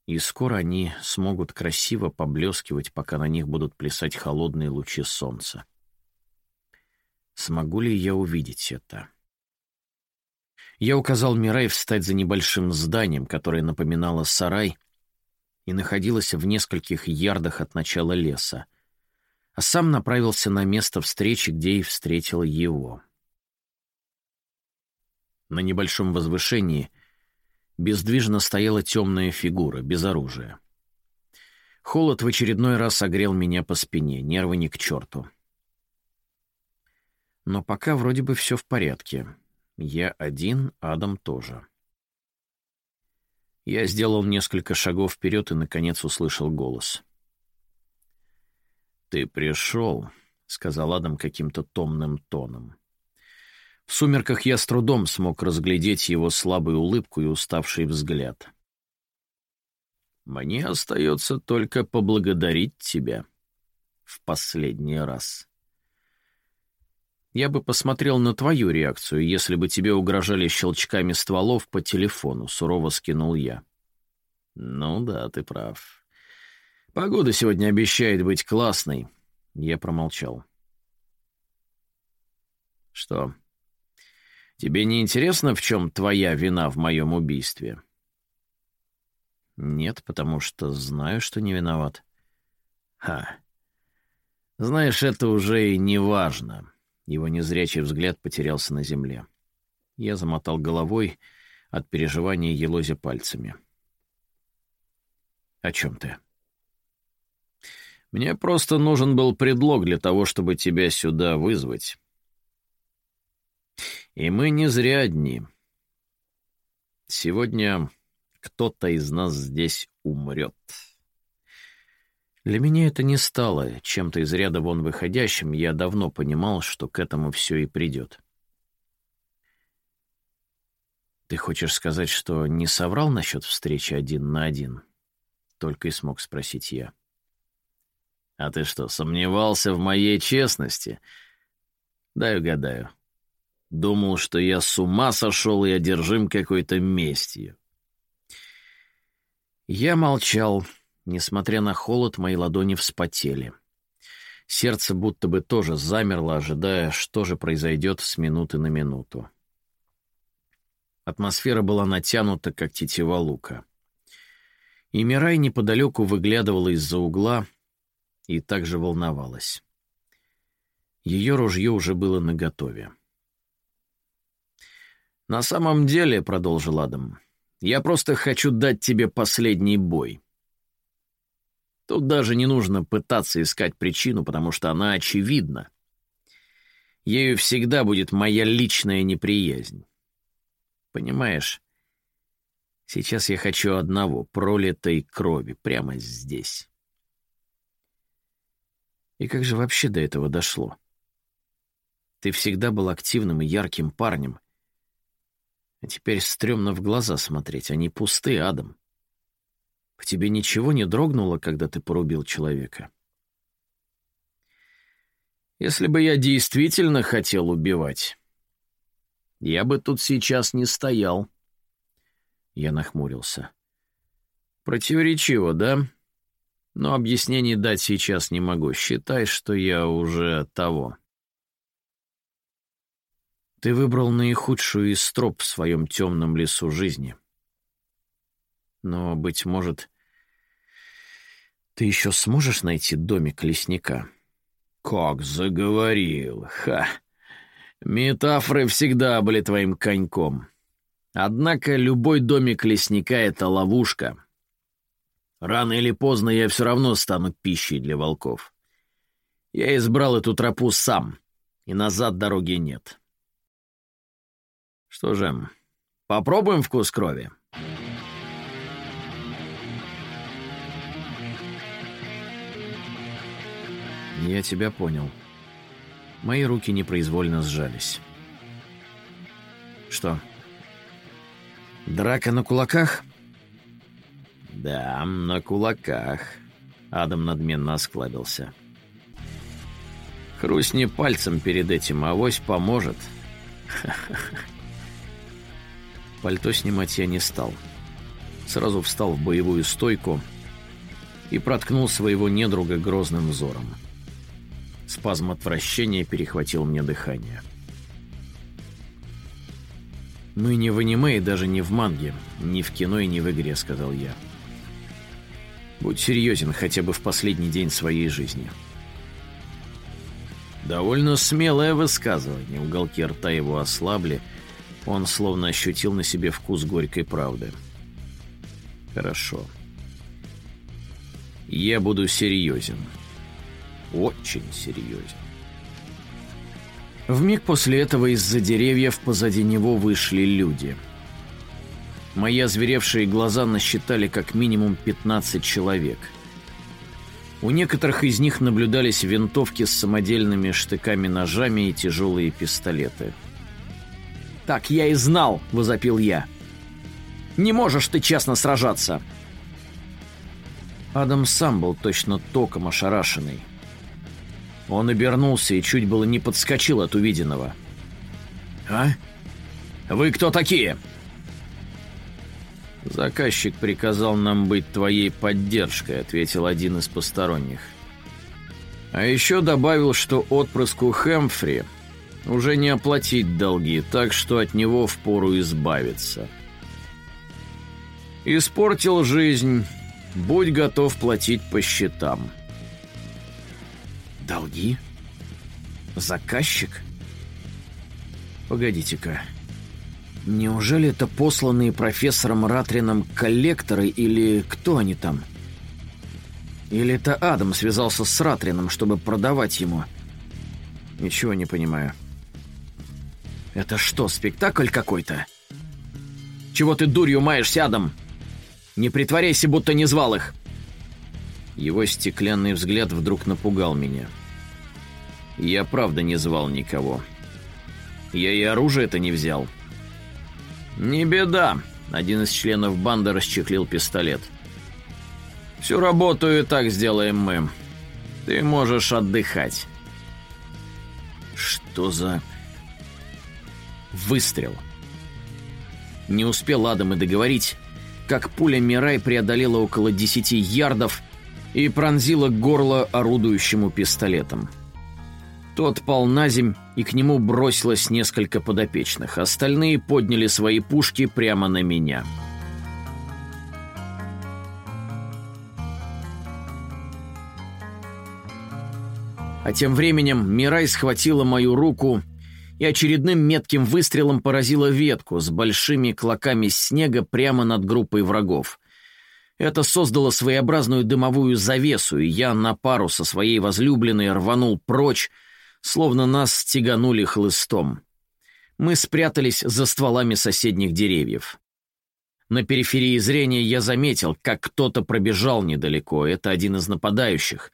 и скоро они смогут красиво поблескивать, пока на них будут плясать холодные лучи солнца. Смогу ли я увидеть это? Я указал Мирай встать за небольшим зданием, которое напоминало сарай и находилось в нескольких ярдах от начала леса, а сам направился на место встречи, где и встретил его. На небольшом возвышении бездвижно стояла темная фигура, без оружия. Холод в очередной раз огрел меня по спине, нервы ни к черту. Но пока вроде бы все в порядке. Я один, Адам тоже. Я сделал несколько шагов вперед и, наконец, услышал голос. «Ты пришел», — сказал Адам каким-то томным тоном. В сумерках я с трудом смог разглядеть его слабую улыбку и уставший взгляд. «Мне остается только поблагодарить тебя в последний раз». Я бы посмотрел на твою реакцию, если бы тебе угрожали щелчками стволов по телефону, сурово скинул я. Ну да, ты прав. Погода сегодня обещает быть классной. Я промолчал. Что? Тебе не интересно, в чем твоя вина в моем убийстве? Нет, потому что знаю, что не виноват. Ха. Знаешь, это уже и не важно. Его незрячий взгляд потерялся на земле. Я замотал головой от переживания елозя пальцами. «О чем ты?» «Мне просто нужен был предлог для того, чтобы тебя сюда вызвать. И мы не зря одни. Сегодня кто-то из нас здесь умрет». Для меня это не стало чем-то из ряда вон выходящим, я давно понимал, что к этому все и придет. «Ты хочешь сказать, что не соврал насчет встречи один на один?» Только и смог спросить я. «А ты что, сомневался в моей честности?» «Дай угадаю. Думал, что я с ума сошел и одержим какой-то местью». Я молчал, Несмотря на холод, мои ладони вспотели. Сердце будто бы тоже замерло, ожидая, что же произойдет с минуты на минуту. Атмосфера была натянута, как тетива лука. И Мирай неподалеку выглядывала из-за угла и также волновалась. Ее ружье уже было наготове. «На самом деле», — продолжил Адам, — «я просто хочу дать тебе последний бой». Тут даже не нужно пытаться искать причину, потому что она очевидна. Ею всегда будет моя личная неприязнь. Понимаешь, сейчас я хочу одного — пролитой крови прямо здесь. И как же вообще до этого дошло? Ты всегда был активным и ярким парнем. А теперь стрёмно в глаза смотреть, они пусты, Адам. По тебе ничего не дрогнуло, когда ты порубил человека? Если бы я действительно хотел убивать, я бы тут сейчас не стоял. Я нахмурился. Противоречиво, да? Но объяснений дать сейчас не могу. Считай, что я уже того. Ты выбрал наихудшую из троп в своем темном лесу жизни. Но, быть может, ты еще сможешь найти домик лесника? Как заговорил, ха! Метафоры всегда были твоим коньком. Однако любой домик лесника — это ловушка. Рано или поздно я все равно стану пищей для волков. Я избрал эту тропу сам, и назад дороги нет. Что же, попробуем вкус крови? Я тебя понял. Мои руки непроизвольно сжались. Что? Драка на кулаках? Да, на кулаках. Адам надменно осклабился. Хрустни пальцем перед этим, авось поможет. Пальто снимать я не стал. Сразу встал в боевую стойку и проткнул своего недруга грозным взором. Спазм отвращения перехватил мне дыхание. «Мы не в аниме и даже не в манге, ни в кино и ни в игре», — сказал я. «Будь серьезен хотя бы в последний день своей жизни». Довольно смелое высказывание. Уголки рта его ослабли. Он словно ощутил на себе вкус горькой правды. «Хорошо. Я буду серьезен» очень серьезен. В миг после этого из-за деревьев позади него вышли люди. Мои озверевшие глаза насчитали как минимум 15 человек. У некоторых из них наблюдались винтовки с самодельными штыками-ножами и тяжелые пистолеты. «Так я и знал!» — возопил я. «Не можешь ты честно сражаться!» Адам сам был точно током ошарашенный. Он обернулся и чуть было не подскочил от увиденного. «А? Вы кто такие?» «Заказчик приказал нам быть твоей поддержкой», — ответил один из посторонних. А еще добавил, что отпрыску Хэмфри уже не оплатить долги, так что от него впору избавиться. Испортил жизнь, будь готов платить по счетам. Долги? Заказчик? Погодите-ка. Неужели это посланные профессором Ратрином коллекторы или кто они там? Или это Адам связался с Ратрином, чтобы продавать ему? Ничего не понимаю. Это что, спектакль какой-то? Чего ты дурью маешься, Адам? Не притворяйся, будто не звал их. Его стеклянный взгляд вдруг напугал меня. Я правда не звал никого. Я и оружие это не взял. «Не беда», — один из членов банды расчехлил пистолет. «Всю работу и так сделаем мы. Ты можешь отдыхать». «Что за...» Выстрел. Не успел Адам и договорить, как пуля Мирай преодолела около десяти ярдов и пронзила горло орудующему пистолетом. Тот пал на земь, и к нему бросилось несколько подопечных. Остальные подняли свои пушки прямо на меня. А тем временем Мирай схватила мою руку и очередным метким выстрелом поразила ветку с большими клоками снега прямо над группой врагов. Это создало своеобразную дымовую завесу, и я на пару со своей возлюбленной рванул прочь, словно нас стеганули хлыстом. Мы спрятались за стволами соседних деревьев. На периферии зрения я заметил, как кто-то пробежал недалеко, это один из нападающих.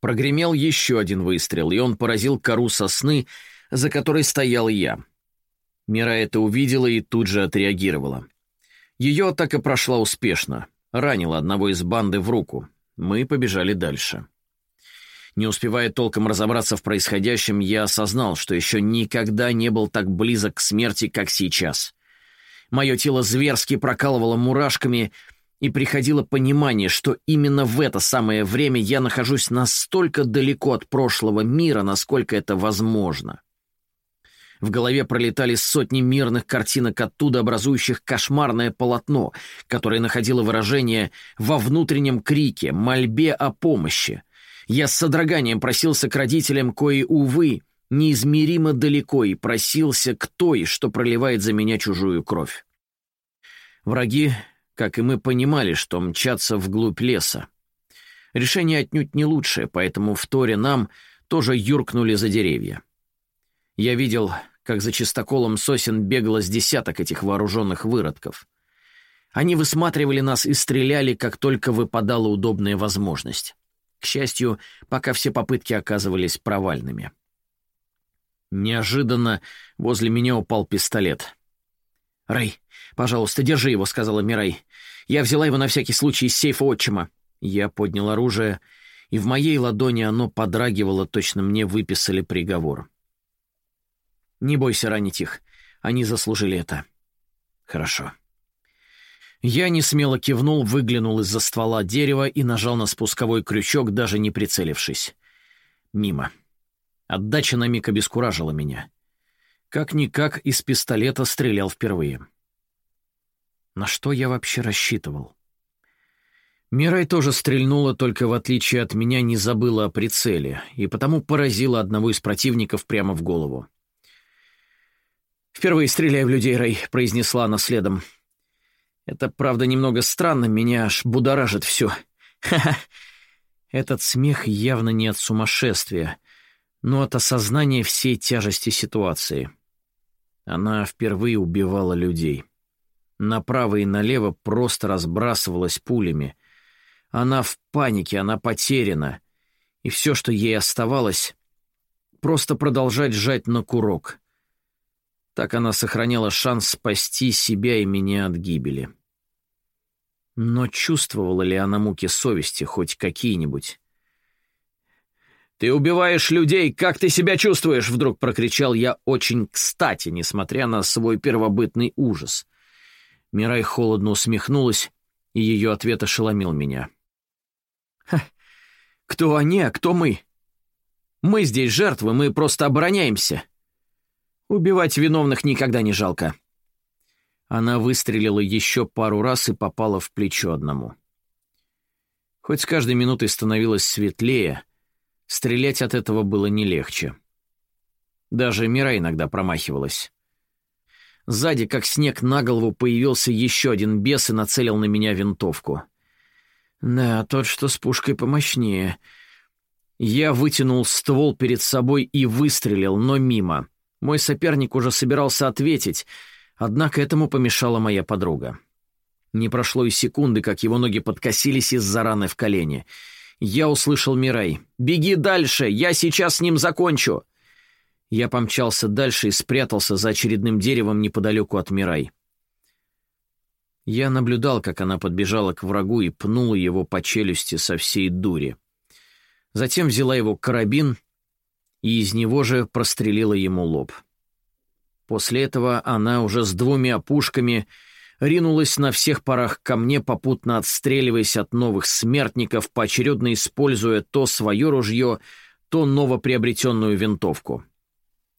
Прогремел еще один выстрел, и он поразил кору сосны, за которой стоял я. Мира это увидела и тут же отреагировала. Ее атака прошла успешно. Ранила одного из банды в руку. Мы побежали дальше. Не успевая толком разобраться в происходящем, я осознал, что еще никогда не был так близок к смерти, как сейчас. Мое тело зверски прокалывало мурашками, и приходило понимание, что именно в это самое время я нахожусь настолько далеко от прошлого мира, насколько это возможно. В голове пролетали сотни мирных картинок оттуда, образующих кошмарное полотно, которое находило выражение во внутреннем крике, мольбе о помощи. Я с содроганием просился к родителям, кои, увы, неизмеримо далеко, и просился к той, что проливает за меня чужую кровь. Враги, как и мы, понимали, что мчаться вглубь леса. Решение отнюдь не лучшее, поэтому в Торе нам тоже юркнули за деревья. Я видел, как за чистоколом сосен бегало с десяток этих вооруженных выродков. Они высматривали нас и стреляли, как только выпадала удобная возможность. К счастью, пока все попытки оказывались провальными. Неожиданно возле меня упал пистолет. «Рэй, пожалуйста, держи его», — сказала Мирай. «Я взяла его на всякий случай из сейфа отчима». Я поднял оружие, и в моей ладони оно подрагивало, точно мне выписали приговор. Не бойся ранить их. Они заслужили это. Хорошо. Я не смело кивнул, выглянул из-за ствола дерева и нажал на спусковой крючок, даже не прицелившись. Мимо. Отдача на миг обескуражила меня. Как-никак из пистолета стрелял впервые. На что я вообще рассчитывал? Мирай тоже стрельнула, только в отличие от меня не забыла о прицеле, и потому поразила одного из противников прямо в голову. «Впервые стреляю в людей, Рэй», — произнесла она следом. «Это, правда, немного странно, меня аж будоражит все. Ха-ха!» Этот смех явно не от сумасшествия, но от осознания всей тяжести ситуации. Она впервые убивала людей. Направо и налево просто разбрасывалась пулями. Она в панике, она потеряна. И все, что ей оставалось, просто продолжать жать на курок — так она сохраняла шанс спасти себя и меня от гибели. Но чувствовала ли она муки совести хоть какие-нибудь? «Ты убиваешь людей, как ты себя чувствуешь?» — вдруг прокричал я очень кстати, несмотря на свой первобытный ужас. Мирай холодно усмехнулась, и ее ответ ошеломил меня. «Кто они, а кто мы? Мы здесь жертвы, мы просто обороняемся. Убивать виновных никогда не жалко. Она выстрелила еще пару раз и попала в плечо одному. Хоть с каждой минутой становилось светлее, стрелять от этого было не легче. Даже Мира иногда промахивалась. Сзади, как снег на голову, появился еще один бес и нацелил на меня винтовку. Да, тот, что с пушкой помощнее. Я вытянул ствол перед собой и выстрелил, но мимо. Мой соперник уже собирался ответить, однако этому помешала моя подруга. Не прошло и секунды, как его ноги подкосились из-за раны в колене. Я услышал Мирай. «Беги дальше! Я сейчас с ним закончу!» Я помчался дальше и спрятался за очередным деревом неподалеку от Мирай. Я наблюдал, как она подбежала к врагу и пнула его по челюсти со всей дури. Затем взяла его карабин и из него же прострелила ему лоб. После этого она уже с двумя пушками ринулась на всех парах ко мне, попутно отстреливаясь от новых смертников, поочередно используя то свое ружье, то новоприобретенную винтовку.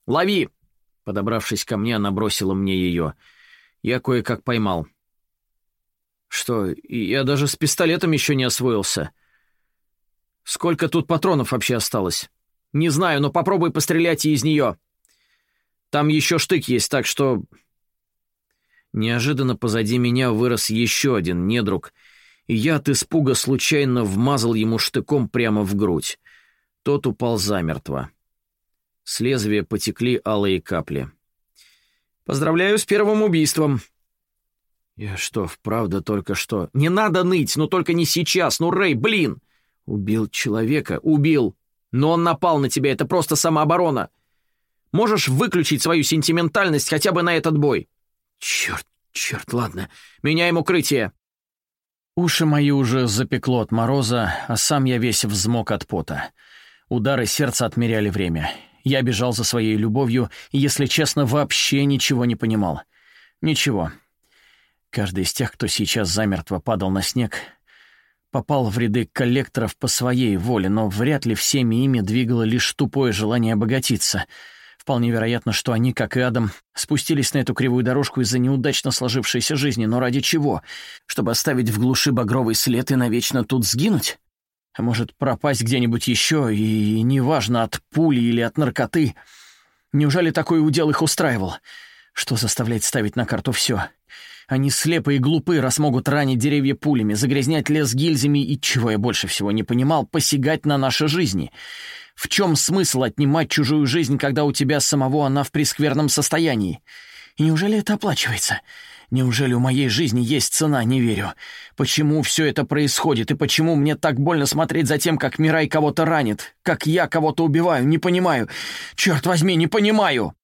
«Лови!» Подобравшись ко мне, она бросила мне ее. Я кое-как поймал. «Что, я даже с пистолетом еще не освоился. Сколько тут патронов вообще осталось?» «Не знаю, но попробуй пострелять из нее. Там еще штык есть, так что...» Неожиданно позади меня вырос еще один недруг, и я от испуга случайно вмазал ему штыком прямо в грудь. Тот упал замертво. С лезвия потекли алые капли. «Поздравляю с первым убийством!» «Я что, вправду только что...» «Не надо ныть, но только не сейчас! Ну, Рэй, блин!» «Убил человека, убил!» Но он напал на тебя, это просто самооборона. Можешь выключить свою сентиментальность хотя бы на этот бой?» «Черт, черт, ладно. Меняем укрытие». Уши мои уже запекло от мороза, а сам я весь взмок от пота. Удары сердца отмеряли время. Я бежал за своей любовью и, если честно, вообще ничего не понимал. Ничего. Каждый из тех, кто сейчас замертво падал на снег, попал в ряды коллекторов по своей воле, но вряд ли всеми ими двигало лишь тупое желание обогатиться. Вполне вероятно, что они, как и Адам, спустились на эту кривую дорожку из-за неудачно сложившейся жизни, но ради чего? Чтобы оставить в глуши багровый след и навечно тут сгинуть? А может, пропасть где-нибудь еще, и неважно, от пули или от наркоты. Неужели такой удел их устраивал? Что заставляет ставить на карту все? Они слепы и глупы, раз могут ранить деревья пулями, загрязнять лес гильзами и, чего я больше всего не понимал, посягать на наши жизни. В чем смысл отнимать чужую жизнь, когда у тебя самого она в прескверном состоянии? И неужели это оплачивается? Неужели у моей жизни есть цена, не верю. Почему все это происходит, и почему мне так больно смотреть за тем, как Мирай кого-то ранит, как я кого-то убиваю, не понимаю. Черт возьми, не понимаю!»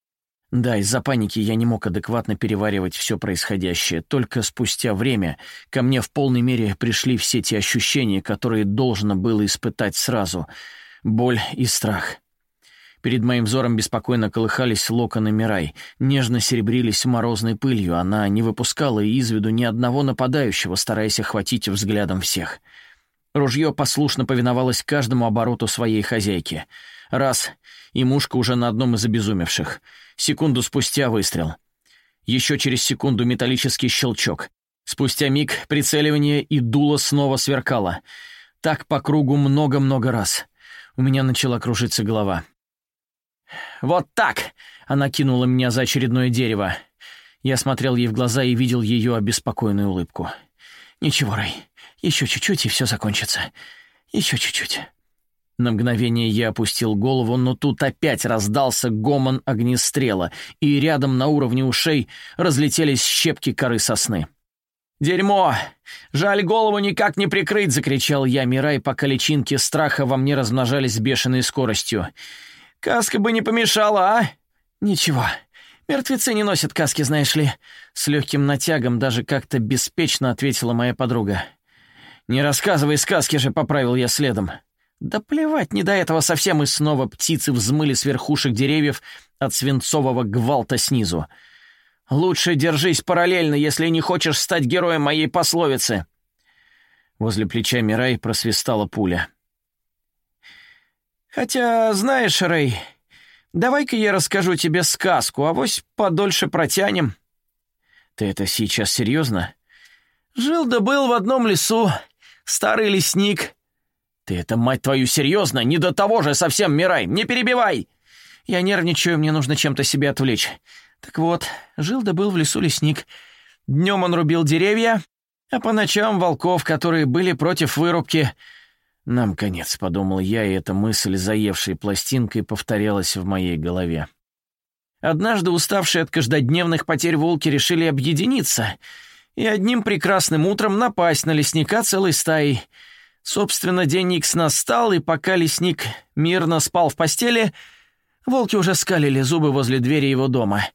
Да, из-за паники я не мог адекватно переваривать все происходящее. Только спустя время ко мне в полной мере пришли все те ощущения, которые должно было испытать сразу. Боль и страх. Перед моим взором беспокойно колыхались локоны Мирай, нежно серебрились морозной пылью, она не выпускала из виду ни одного нападающего, стараясь охватить взглядом всех. Ружье послушно повиновалось каждому обороту своей хозяйки. Раз — и мушка уже на одном из обезумевших. Секунду спустя выстрел. Еще через секунду металлический щелчок. Спустя миг прицеливание и дуло снова сверкало. Так по кругу много-много раз. У меня начала кружиться голова. «Вот так!» — она кинула меня за очередное дерево. Я смотрел ей в глаза и видел ее обеспокоенную улыбку. «Ничего, Рэй, еще чуть-чуть, и все закончится. Еще чуть-чуть». На мгновение я опустил голову, но тут опять раздался гомон огнестрела, и рядом на уровне ушей разлетелись щепки коры сосны. «Дерьмо! Жаль, голову никак не прикрыть!» — закричал я, Мирай, пока личинки страха во мне размножались с бешеной скоростью. «Каска бы не помешала, а?» «Ничего. Мертвецы не носят каски, знаешь ли». С легким натягом даже как-то беспечно ответила моя подруга. «Не рассказывай сказки же», — поправил я следом. Да плевать, не до этого совсем, и снова птицы взмыли с верхушек деревьев от свинцового гвалта снизу. «Лучше держись параллельно, если не хочешь стать героем моей пословицы». Возле плеча Мирай просвистала пуля. Хотя, знаешь, Рэй, давай-ка я расскажу тебе сказку, а вось подольше протянем. Ты это сейчас серьезно? Жил да был в одном лесу старый лесник. Ты это, мать твою, серьезно? Не до того же совсем, Мирай, не перебивай! Я нервничаю, мне нужно чем-то себя отвлечь. Так вот, жил да был в лесу лесник. Днем он рубил деревья, а по ночам волков, которые были против вырубки, «Нам конец», — подумал я, и эта мысль, заевшей пластинкой, повторялась в моей голове. Однажды уставшие от каждодневных потерь волки решили объединиться и одним прекрасным утром напасть на лесника целой стаей. Собственно, день Икс настал, и пока лесник мирно спал в постели, волки уже скалили зубы возле двери его дома.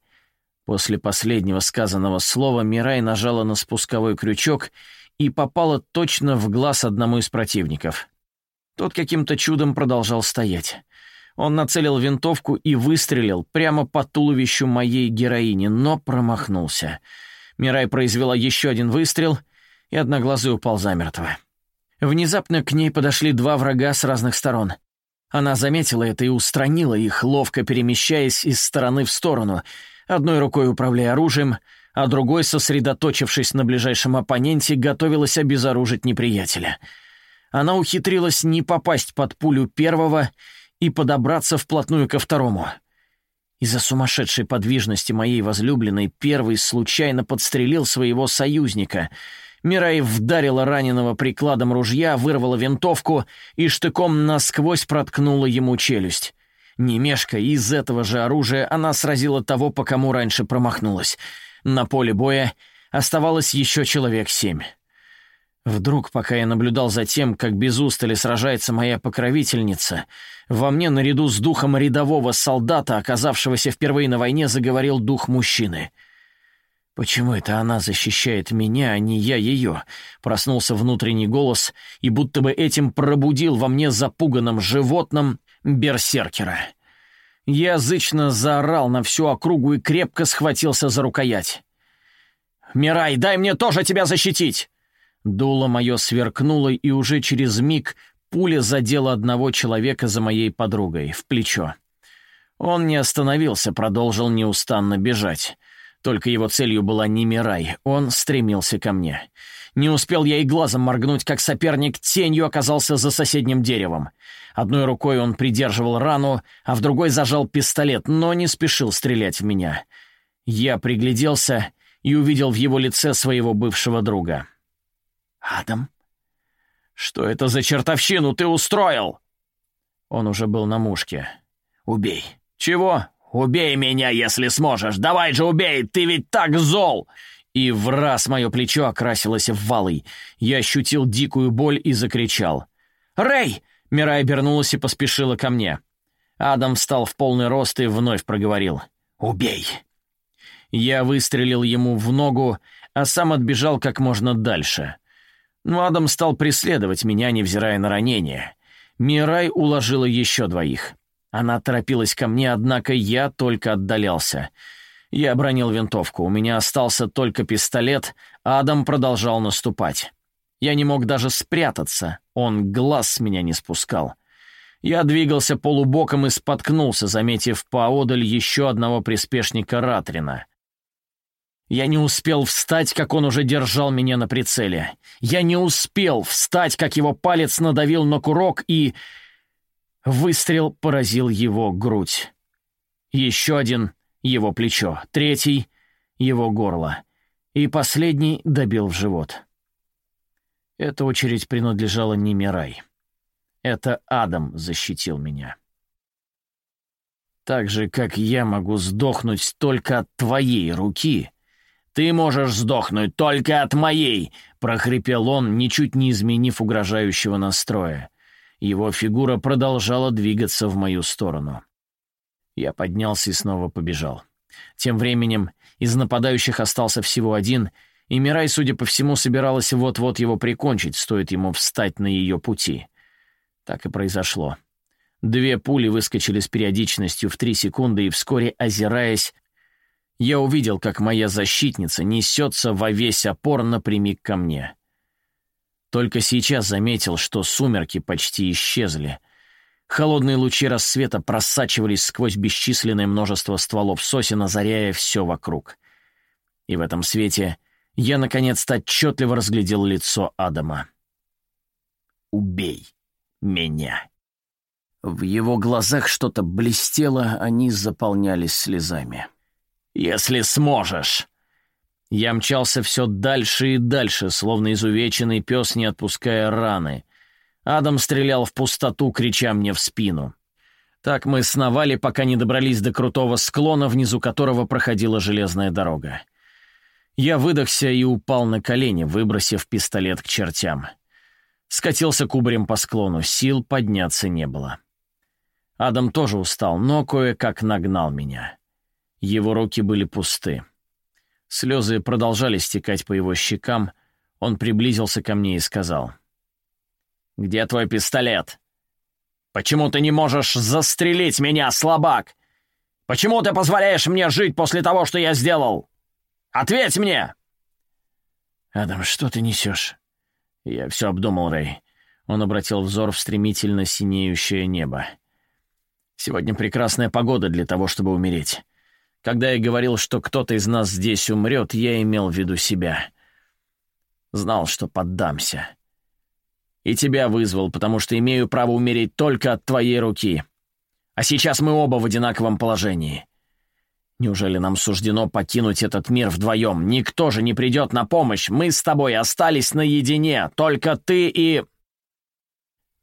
После последнего сказанного слова Мирай нажала на спусковой крючок и попала точно в глаз одному из противников. Тот каким-то чудом продолжал стоять. Он нацелил винтовку и выстрелил прямо по туловищу моей героини, но промахнулся. Мирай произвела еще один выстрел, и одноглазый упал замертво. Внезапно к ней подошли два врага с разных сторон. Она заметила это и устранила их, ловко перемещаясь из стороны в сторону, одной рукой управляя оружием, а другой, сосредоточившись на ближайшем оппоненте, готовилась обезоружить неприятеля — она ухитрилась не попасть под пулю первого и подобраться вплотную ко второму. Из-за сумасшедшей подвижности моей возлюбленной первый случайно подстрелил своего союзника. Мирай вдарила раненого прикладом ружья, вырвала винтовку и штыком насквозь проткнула ему челюсть. Не мешкая, из этого же оружия она сразила того, по кому раньше промахнулась. На поле боя оставалось еще человек семь. Вдруг, пока я наблюдал за тем, как без устали сражается моя покровительница, во мне наряду с духом рядового солдата, оказавшегося впервые на войне, заговорил дух мужчины. «Почему это она защищает меня, а не я ее?» Проснулся внутренний голос и будто бы этим пробудил во мне запуганном животном берсеркера. Я зычно заорал на всю округу и крепко схватился за рукоять. «Мирай, дай мне тоже тебя защитить!» Дуло мое сверкнуло, и уже через миг пуля задела одного человека за моей подругой, в плечо. Он не остановился, продолжил неустанно бежать. Только его целью была не Мирай, он стремился ко мне. Не успел я и глазом моргнуть, как соперник тенью оказался за соседним деревом. Одной рукой он придерживал рану, а в другой зажал пистолет, но не спешил стрелять в меня. Я пригляделся и увидел в его лице своего бывшего друга. «Адам?» «Что это за чертовщину ты устроил?» Он уже был на мушке. «Убей». «Чего?» «Убей меня, если сможешь! Давай же убей! Ты ведь так зол!» И в раз мое плечо окрасилось в валой. Я ощутил дикую боль и закричал. «Рэй!» — Мирай обернулась и поспешила ко мне. Адам встал в полный рост и вновь проговорил. «Убей!» Я выстрелил ему в ногу, а сам отбежал как можно дальше. Но Адам стал преследовать меня, невзирая на ранение. Мирай уложила еще двоих. Она торопилась ко мне, однако я только отдалялся. Я обронил винтовку, у меня остался только пистолет, а Адам продолжал наступать. Я не мог даже спрятаться, он глаз с меня не спускал. Я двигался полубоком и споткнулся, заметив поодаль еще одного приспешника Ратрина. Я не успел встать, как он уже держал меня на прицеле. Я не успел встать, как его палец надавил на курок, и... Выстрел поразил его грудь. Еще один — его плечо, третий — его горло, и последний добил в живот. Эта очередь принадлежала не Мирай. Это Адам защитил меня. Так же, как я могу сдохнуть только от твоей руки, ты можешь сдохнуть только от моей, прохрипел он, ничуть не изменив угрожающего настроя. Его фигура продолжала двигаться в мою сторону. Я поднялся и снова побежал. Тем временем из нападающих остался всего один, и Мирай, судя по всему, собиралась вот-вот его прикончить, стоит ему встать на ее пути. Так и произошло. Две пули выскочили с периодичностью в три секунды, и вскоре, озираясь, я увидел, как моя защитница несется во весь опор напрямик ко мне. Только сейчас заметил, что сумерки почти исчезли. Холодные лучи рассвета просачивались сквозь бесчисленное множество стволов сосен, озаряя все вокруг. И в этом свете я наконец-то отчетливо разглядел лицо Адама. «Убей меня!» В его глазах что-то блестело, они заполнялись слезами. «Если сможешь!» Я мчался все дальше и дальше, словно изувеченный пес, не отпуская раны. Адам стрелял в пустоту, крича мне в спину. Так мы сновали, пока не добрались до крутого склона, внизу которого проходила железная дорога. Я выдохся и упал на колени, выбросив пистолет к чертям. Скатился кубарем по склону, сил подняться не было. Адам тоже устал, но кое-как нагнал меня. Его руки были пусты. Слезы продолжали стекать по его щекам. Он приблизился ко мне и сказал. «Где твой пистолет? Почему ты не можешь застрелить меня, слабак? Почему ты позволяешь мне жить после того, что я сделал? Ответь мне!» «Адам, что ты несешь?» Я все обдумал, Рэй. Он обратил взор в стремительно синеющее небо. «Сегодня прекрасная погода для того, чтобы умереть. Когда я говорил, что кто-то из нас здесь умрет, я имел в виду себя. Знал, что поддамся. И тебя вызвал, потому что имею право умереть только от твоей руки. А сейчас мы оба в одинаковом положении. Неужели нам суждено покинуть этот мир вдвоем? Никто же не придет на помощь. Мы с тобой остались наедине. Только ты и...»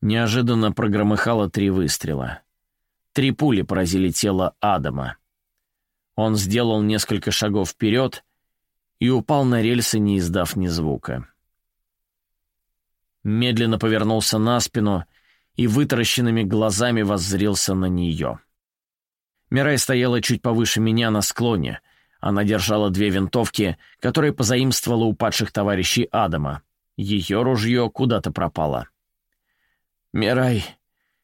Неожиданно прогромыхало три выстрела. Три пули поразили тело Адама. Он сделал несколько шагов вперед и упал на рельсы, не издав ни звука. медленно повернулся на спину и вытаращенными глазами воззрился на нее. Мирай стояла чуть повыше меня на склоне. Она держала две винтовки, которые позаимствовала у падших товарищей Адама. Ее ружье куда-то пропало. «Мирай...»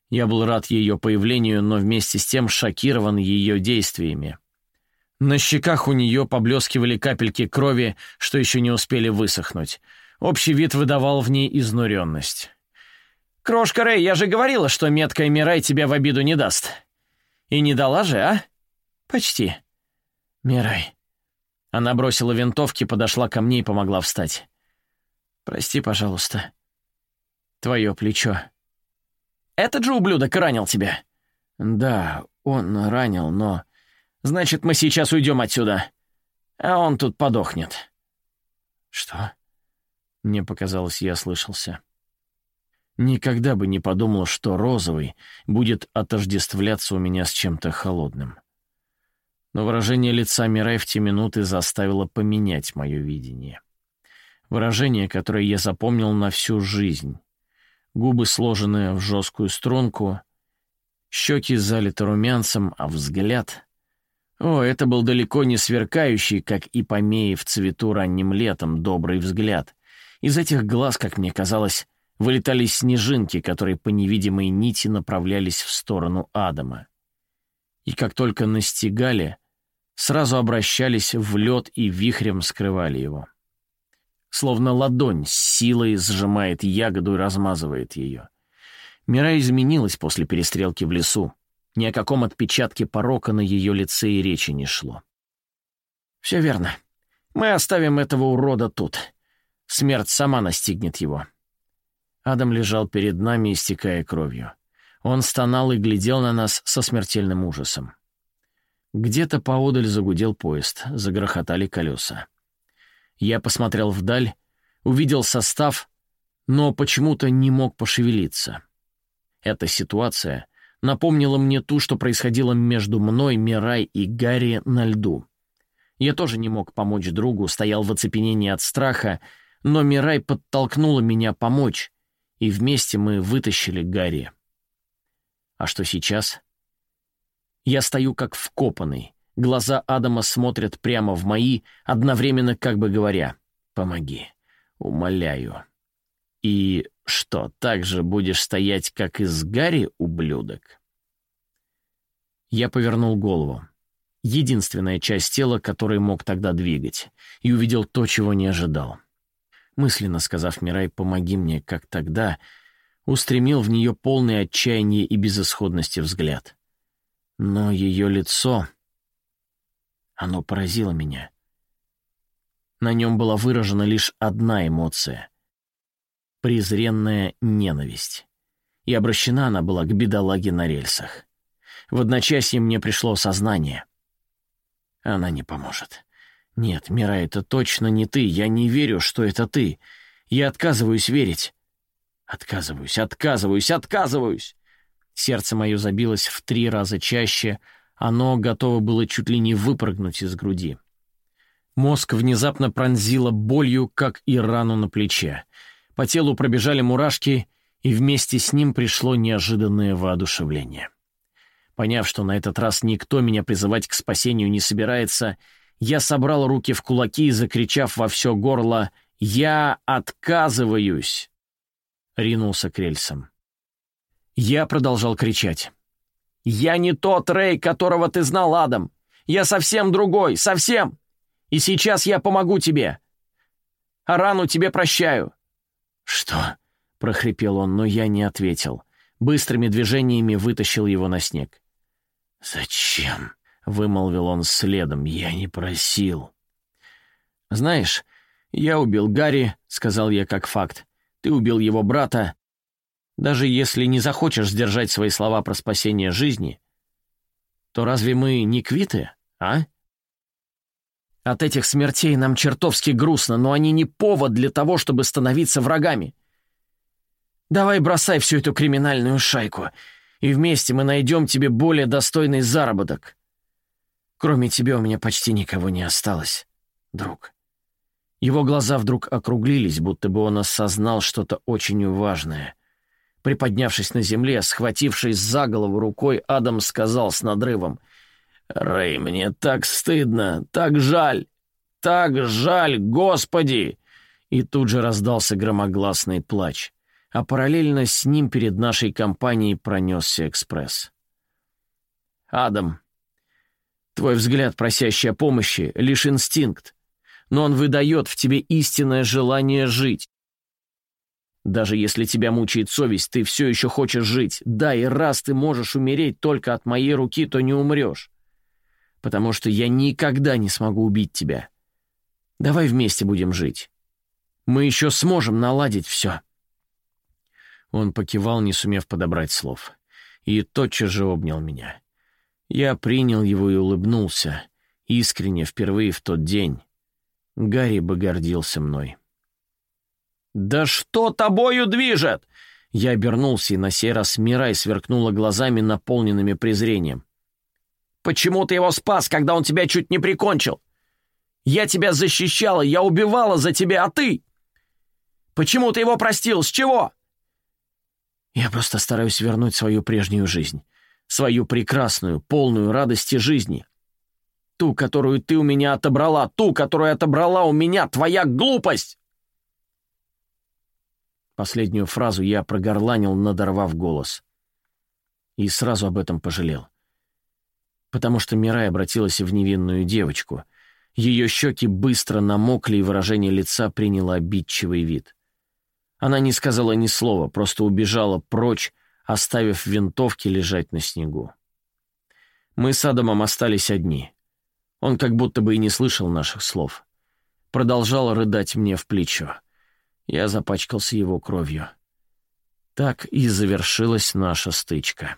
Я был рад ее появлению, но вместе с тем шокирован ее действиями. На щеках у нее поблескивали капельки крови, что еще не успели высохнуть. Общий вид выдавал в ней изнуренность. «Крошка Рэй, я же говорила, что меткая Мирай тебя в обиду не даст. И не дала же, а? Почти. Мирай». Она бросила винтовки, подошла ко мне и помогла встать. «Прости, пожалуйста. Твое плечо». «Этот же ублюдок ранил тебя?» «Да, он ранил, но...» Значит, мы сейчас уйдем отсюда, а он тут подохнет». «Что?» Мне показалось, я слышался. Никогда бы не подумал, что розовый будет отождествляться у меня с чем-то холодным. Но выражение лица Мирай в те минуты заставило поменять мое видение. Выражение, которое я запомнил на всю жизнь. Губы сложены в жесткую струнку, щеки залиты румянцем, а взгляд о, это был далеко не сверкающий, как и помеи в цвету ранним летом, добрый взгляд. Из этих глаз, как мне казалось, вылетали снежинки, которые по невидимой нити направлялись в сторону Адама. И как только настигали, сразу обращались в лед и вихрем скрывали его. Словно ладонь с силой сжимает ягоду и размазывает ее. Мира изменилась после перестрелки в лесу. Ни о каком отпечатке порока на ее лице и речи не шло. «Все верно. Мы оставим этого урода тут. Смерть сама настигнет его». Адам лежал перед нами, истекая кровью. Он стонал и глядел на нас со смертельным ужасом. Где-то поодаль загудел поезд, загрохотали колеса. Я посмотрел вдаль, увидел состав, но почему-то не мог пошевелиться. Эта ситуация напомнила мне ту, что происходило между мной, Мирай и Гарри на льду. Я тоже не мог помочь другу, стоял в оцепенении от страха, но Мирай подтолкнула меня помочь, и вместе мы вытащили Гарри. А что сейчас? Я стою как вкопанный. Глаза Адама смотрят прямо в мои, одновременно как бы говоря «Помоги, умоляю». И что, так же будешь стоять, как и с Гарри, ублюдок? Я повернул голову. Единственная часть тела, которой мог тогда двигать, и увидел то, чего не ожидал. Мысленно сказав Мирай «помоги мне», как тогда, устремил в нее полный отчаяния и безысходности взгляд. Но ее лицо... Оно поразило меня. На нем была выражена лишь одна эмоция презренная ненависть. И обращена она была к бедолаге на рельсах. В одночасье мне пришло сознание. Она не поможет. Нет, Мира, это точно не ты. Я не верю, что это ты. Я отказываюсь верить. Отказываюсь, отказываюсь, отказываюсь. Сердце мое забилось в три раза чаще. Оно готово было чуть ли не выпрыгнуть из груди. Мозг внезапно пронзило болью, как и рану на плече. По телу пробежали мурашки, и вместе с ним пришло неожиданное воодушевление. Поняв, что на этот раз никто меня призывать к спасению не собирается, я собрал руки в кулаки и, закричав во все горло «Я отказываюсь!» ринулся к рельсам. Я продолжал кричать. «Я не тот Рэй, которого ты знал, Адам! Я совсем другой, совсем! И сейчас я помогу тебе! А рану тебе прощаю! «Что?» — прохрипел он, но я не ответил. Быстрыми движениями вытащил его на снег. «Зачем?» — вымолвил он следом. «Я не просил». «Знаешь, я убил Гарри», — сказал я как факт. «Ты убил его брата. Даже если не захочешь сдержать свои слова про спасение жизни, то разве мы не квиты, а?» От этих смертей нам чертовски грустно, но они не повод для того, чтобы становиться врагами. Давай бросай всю эту криминальную шайку, и вместе мы найдем тебе более достойный заработок. Кроме тебя у меня почти никого не осталось, друг. Его глаза вдруг округлились, будто бы он осознал что-то очень важное. Приподнявшись на земле, схватившись за голову рукой, Адам сказал с надрывом. «Рэй, мне так стыдно, так жаль, так жаль, Господи!» И тут же раздался громогласный плач, а параллельно с ним перед нашей компанией пронесся экспресс. «Адам, твой взгляд, просящий о помощи, лишь инстинкт, но он выдает в тебе истинное желание жить. Даже если тебя мучает совесть, ты все еще хочешь жить. Да, и раз ты можешь умереть только от моей руки, то не умрешь. Потому что я никогда не смогу убить тебя. Давай вместе будем жить. Мы еще сможем наладить все». Он покивал, не сумев подобрать слов, и тотчас же обнял меня. Я принял его и улыбнулся, искренне, впервые в тот день. Гарри бы гордился мной. «Да что тобою движет?» Я обернулся, и на сей раз Мирай сверкнула глазами, наполненными презрением. «Почему ты его спас, когда он тебя чуть не прикончил? Я тебя защищала, я убивала за тебя, а ты? Почему ты его простил? С чего?» «Я просто стараюсь вернуть свою прежнюю жизнь, свою прекрасную, полную радости жизни. Ту, которую ты у меня отобрала, ту, которую отобрала у меня твоя глупость!» Последнюю фразу я прогорланил, надорвав голос. И сразу об этом пожалел. Потому что Мирай обратилась в невинную девочку. Ее щеки быстро намокли, и выражение лица приняло обидчивый вид. Она не сказала ни слова, просто убежала прочь, оставив винтовки лежать на снегу. Мы с Адамом остались одни. Он как будто бы и не слышал наших слов. Продолжал рыдать мне в плечо. Я запачкался его кровью. Так и завершилась наша стычка.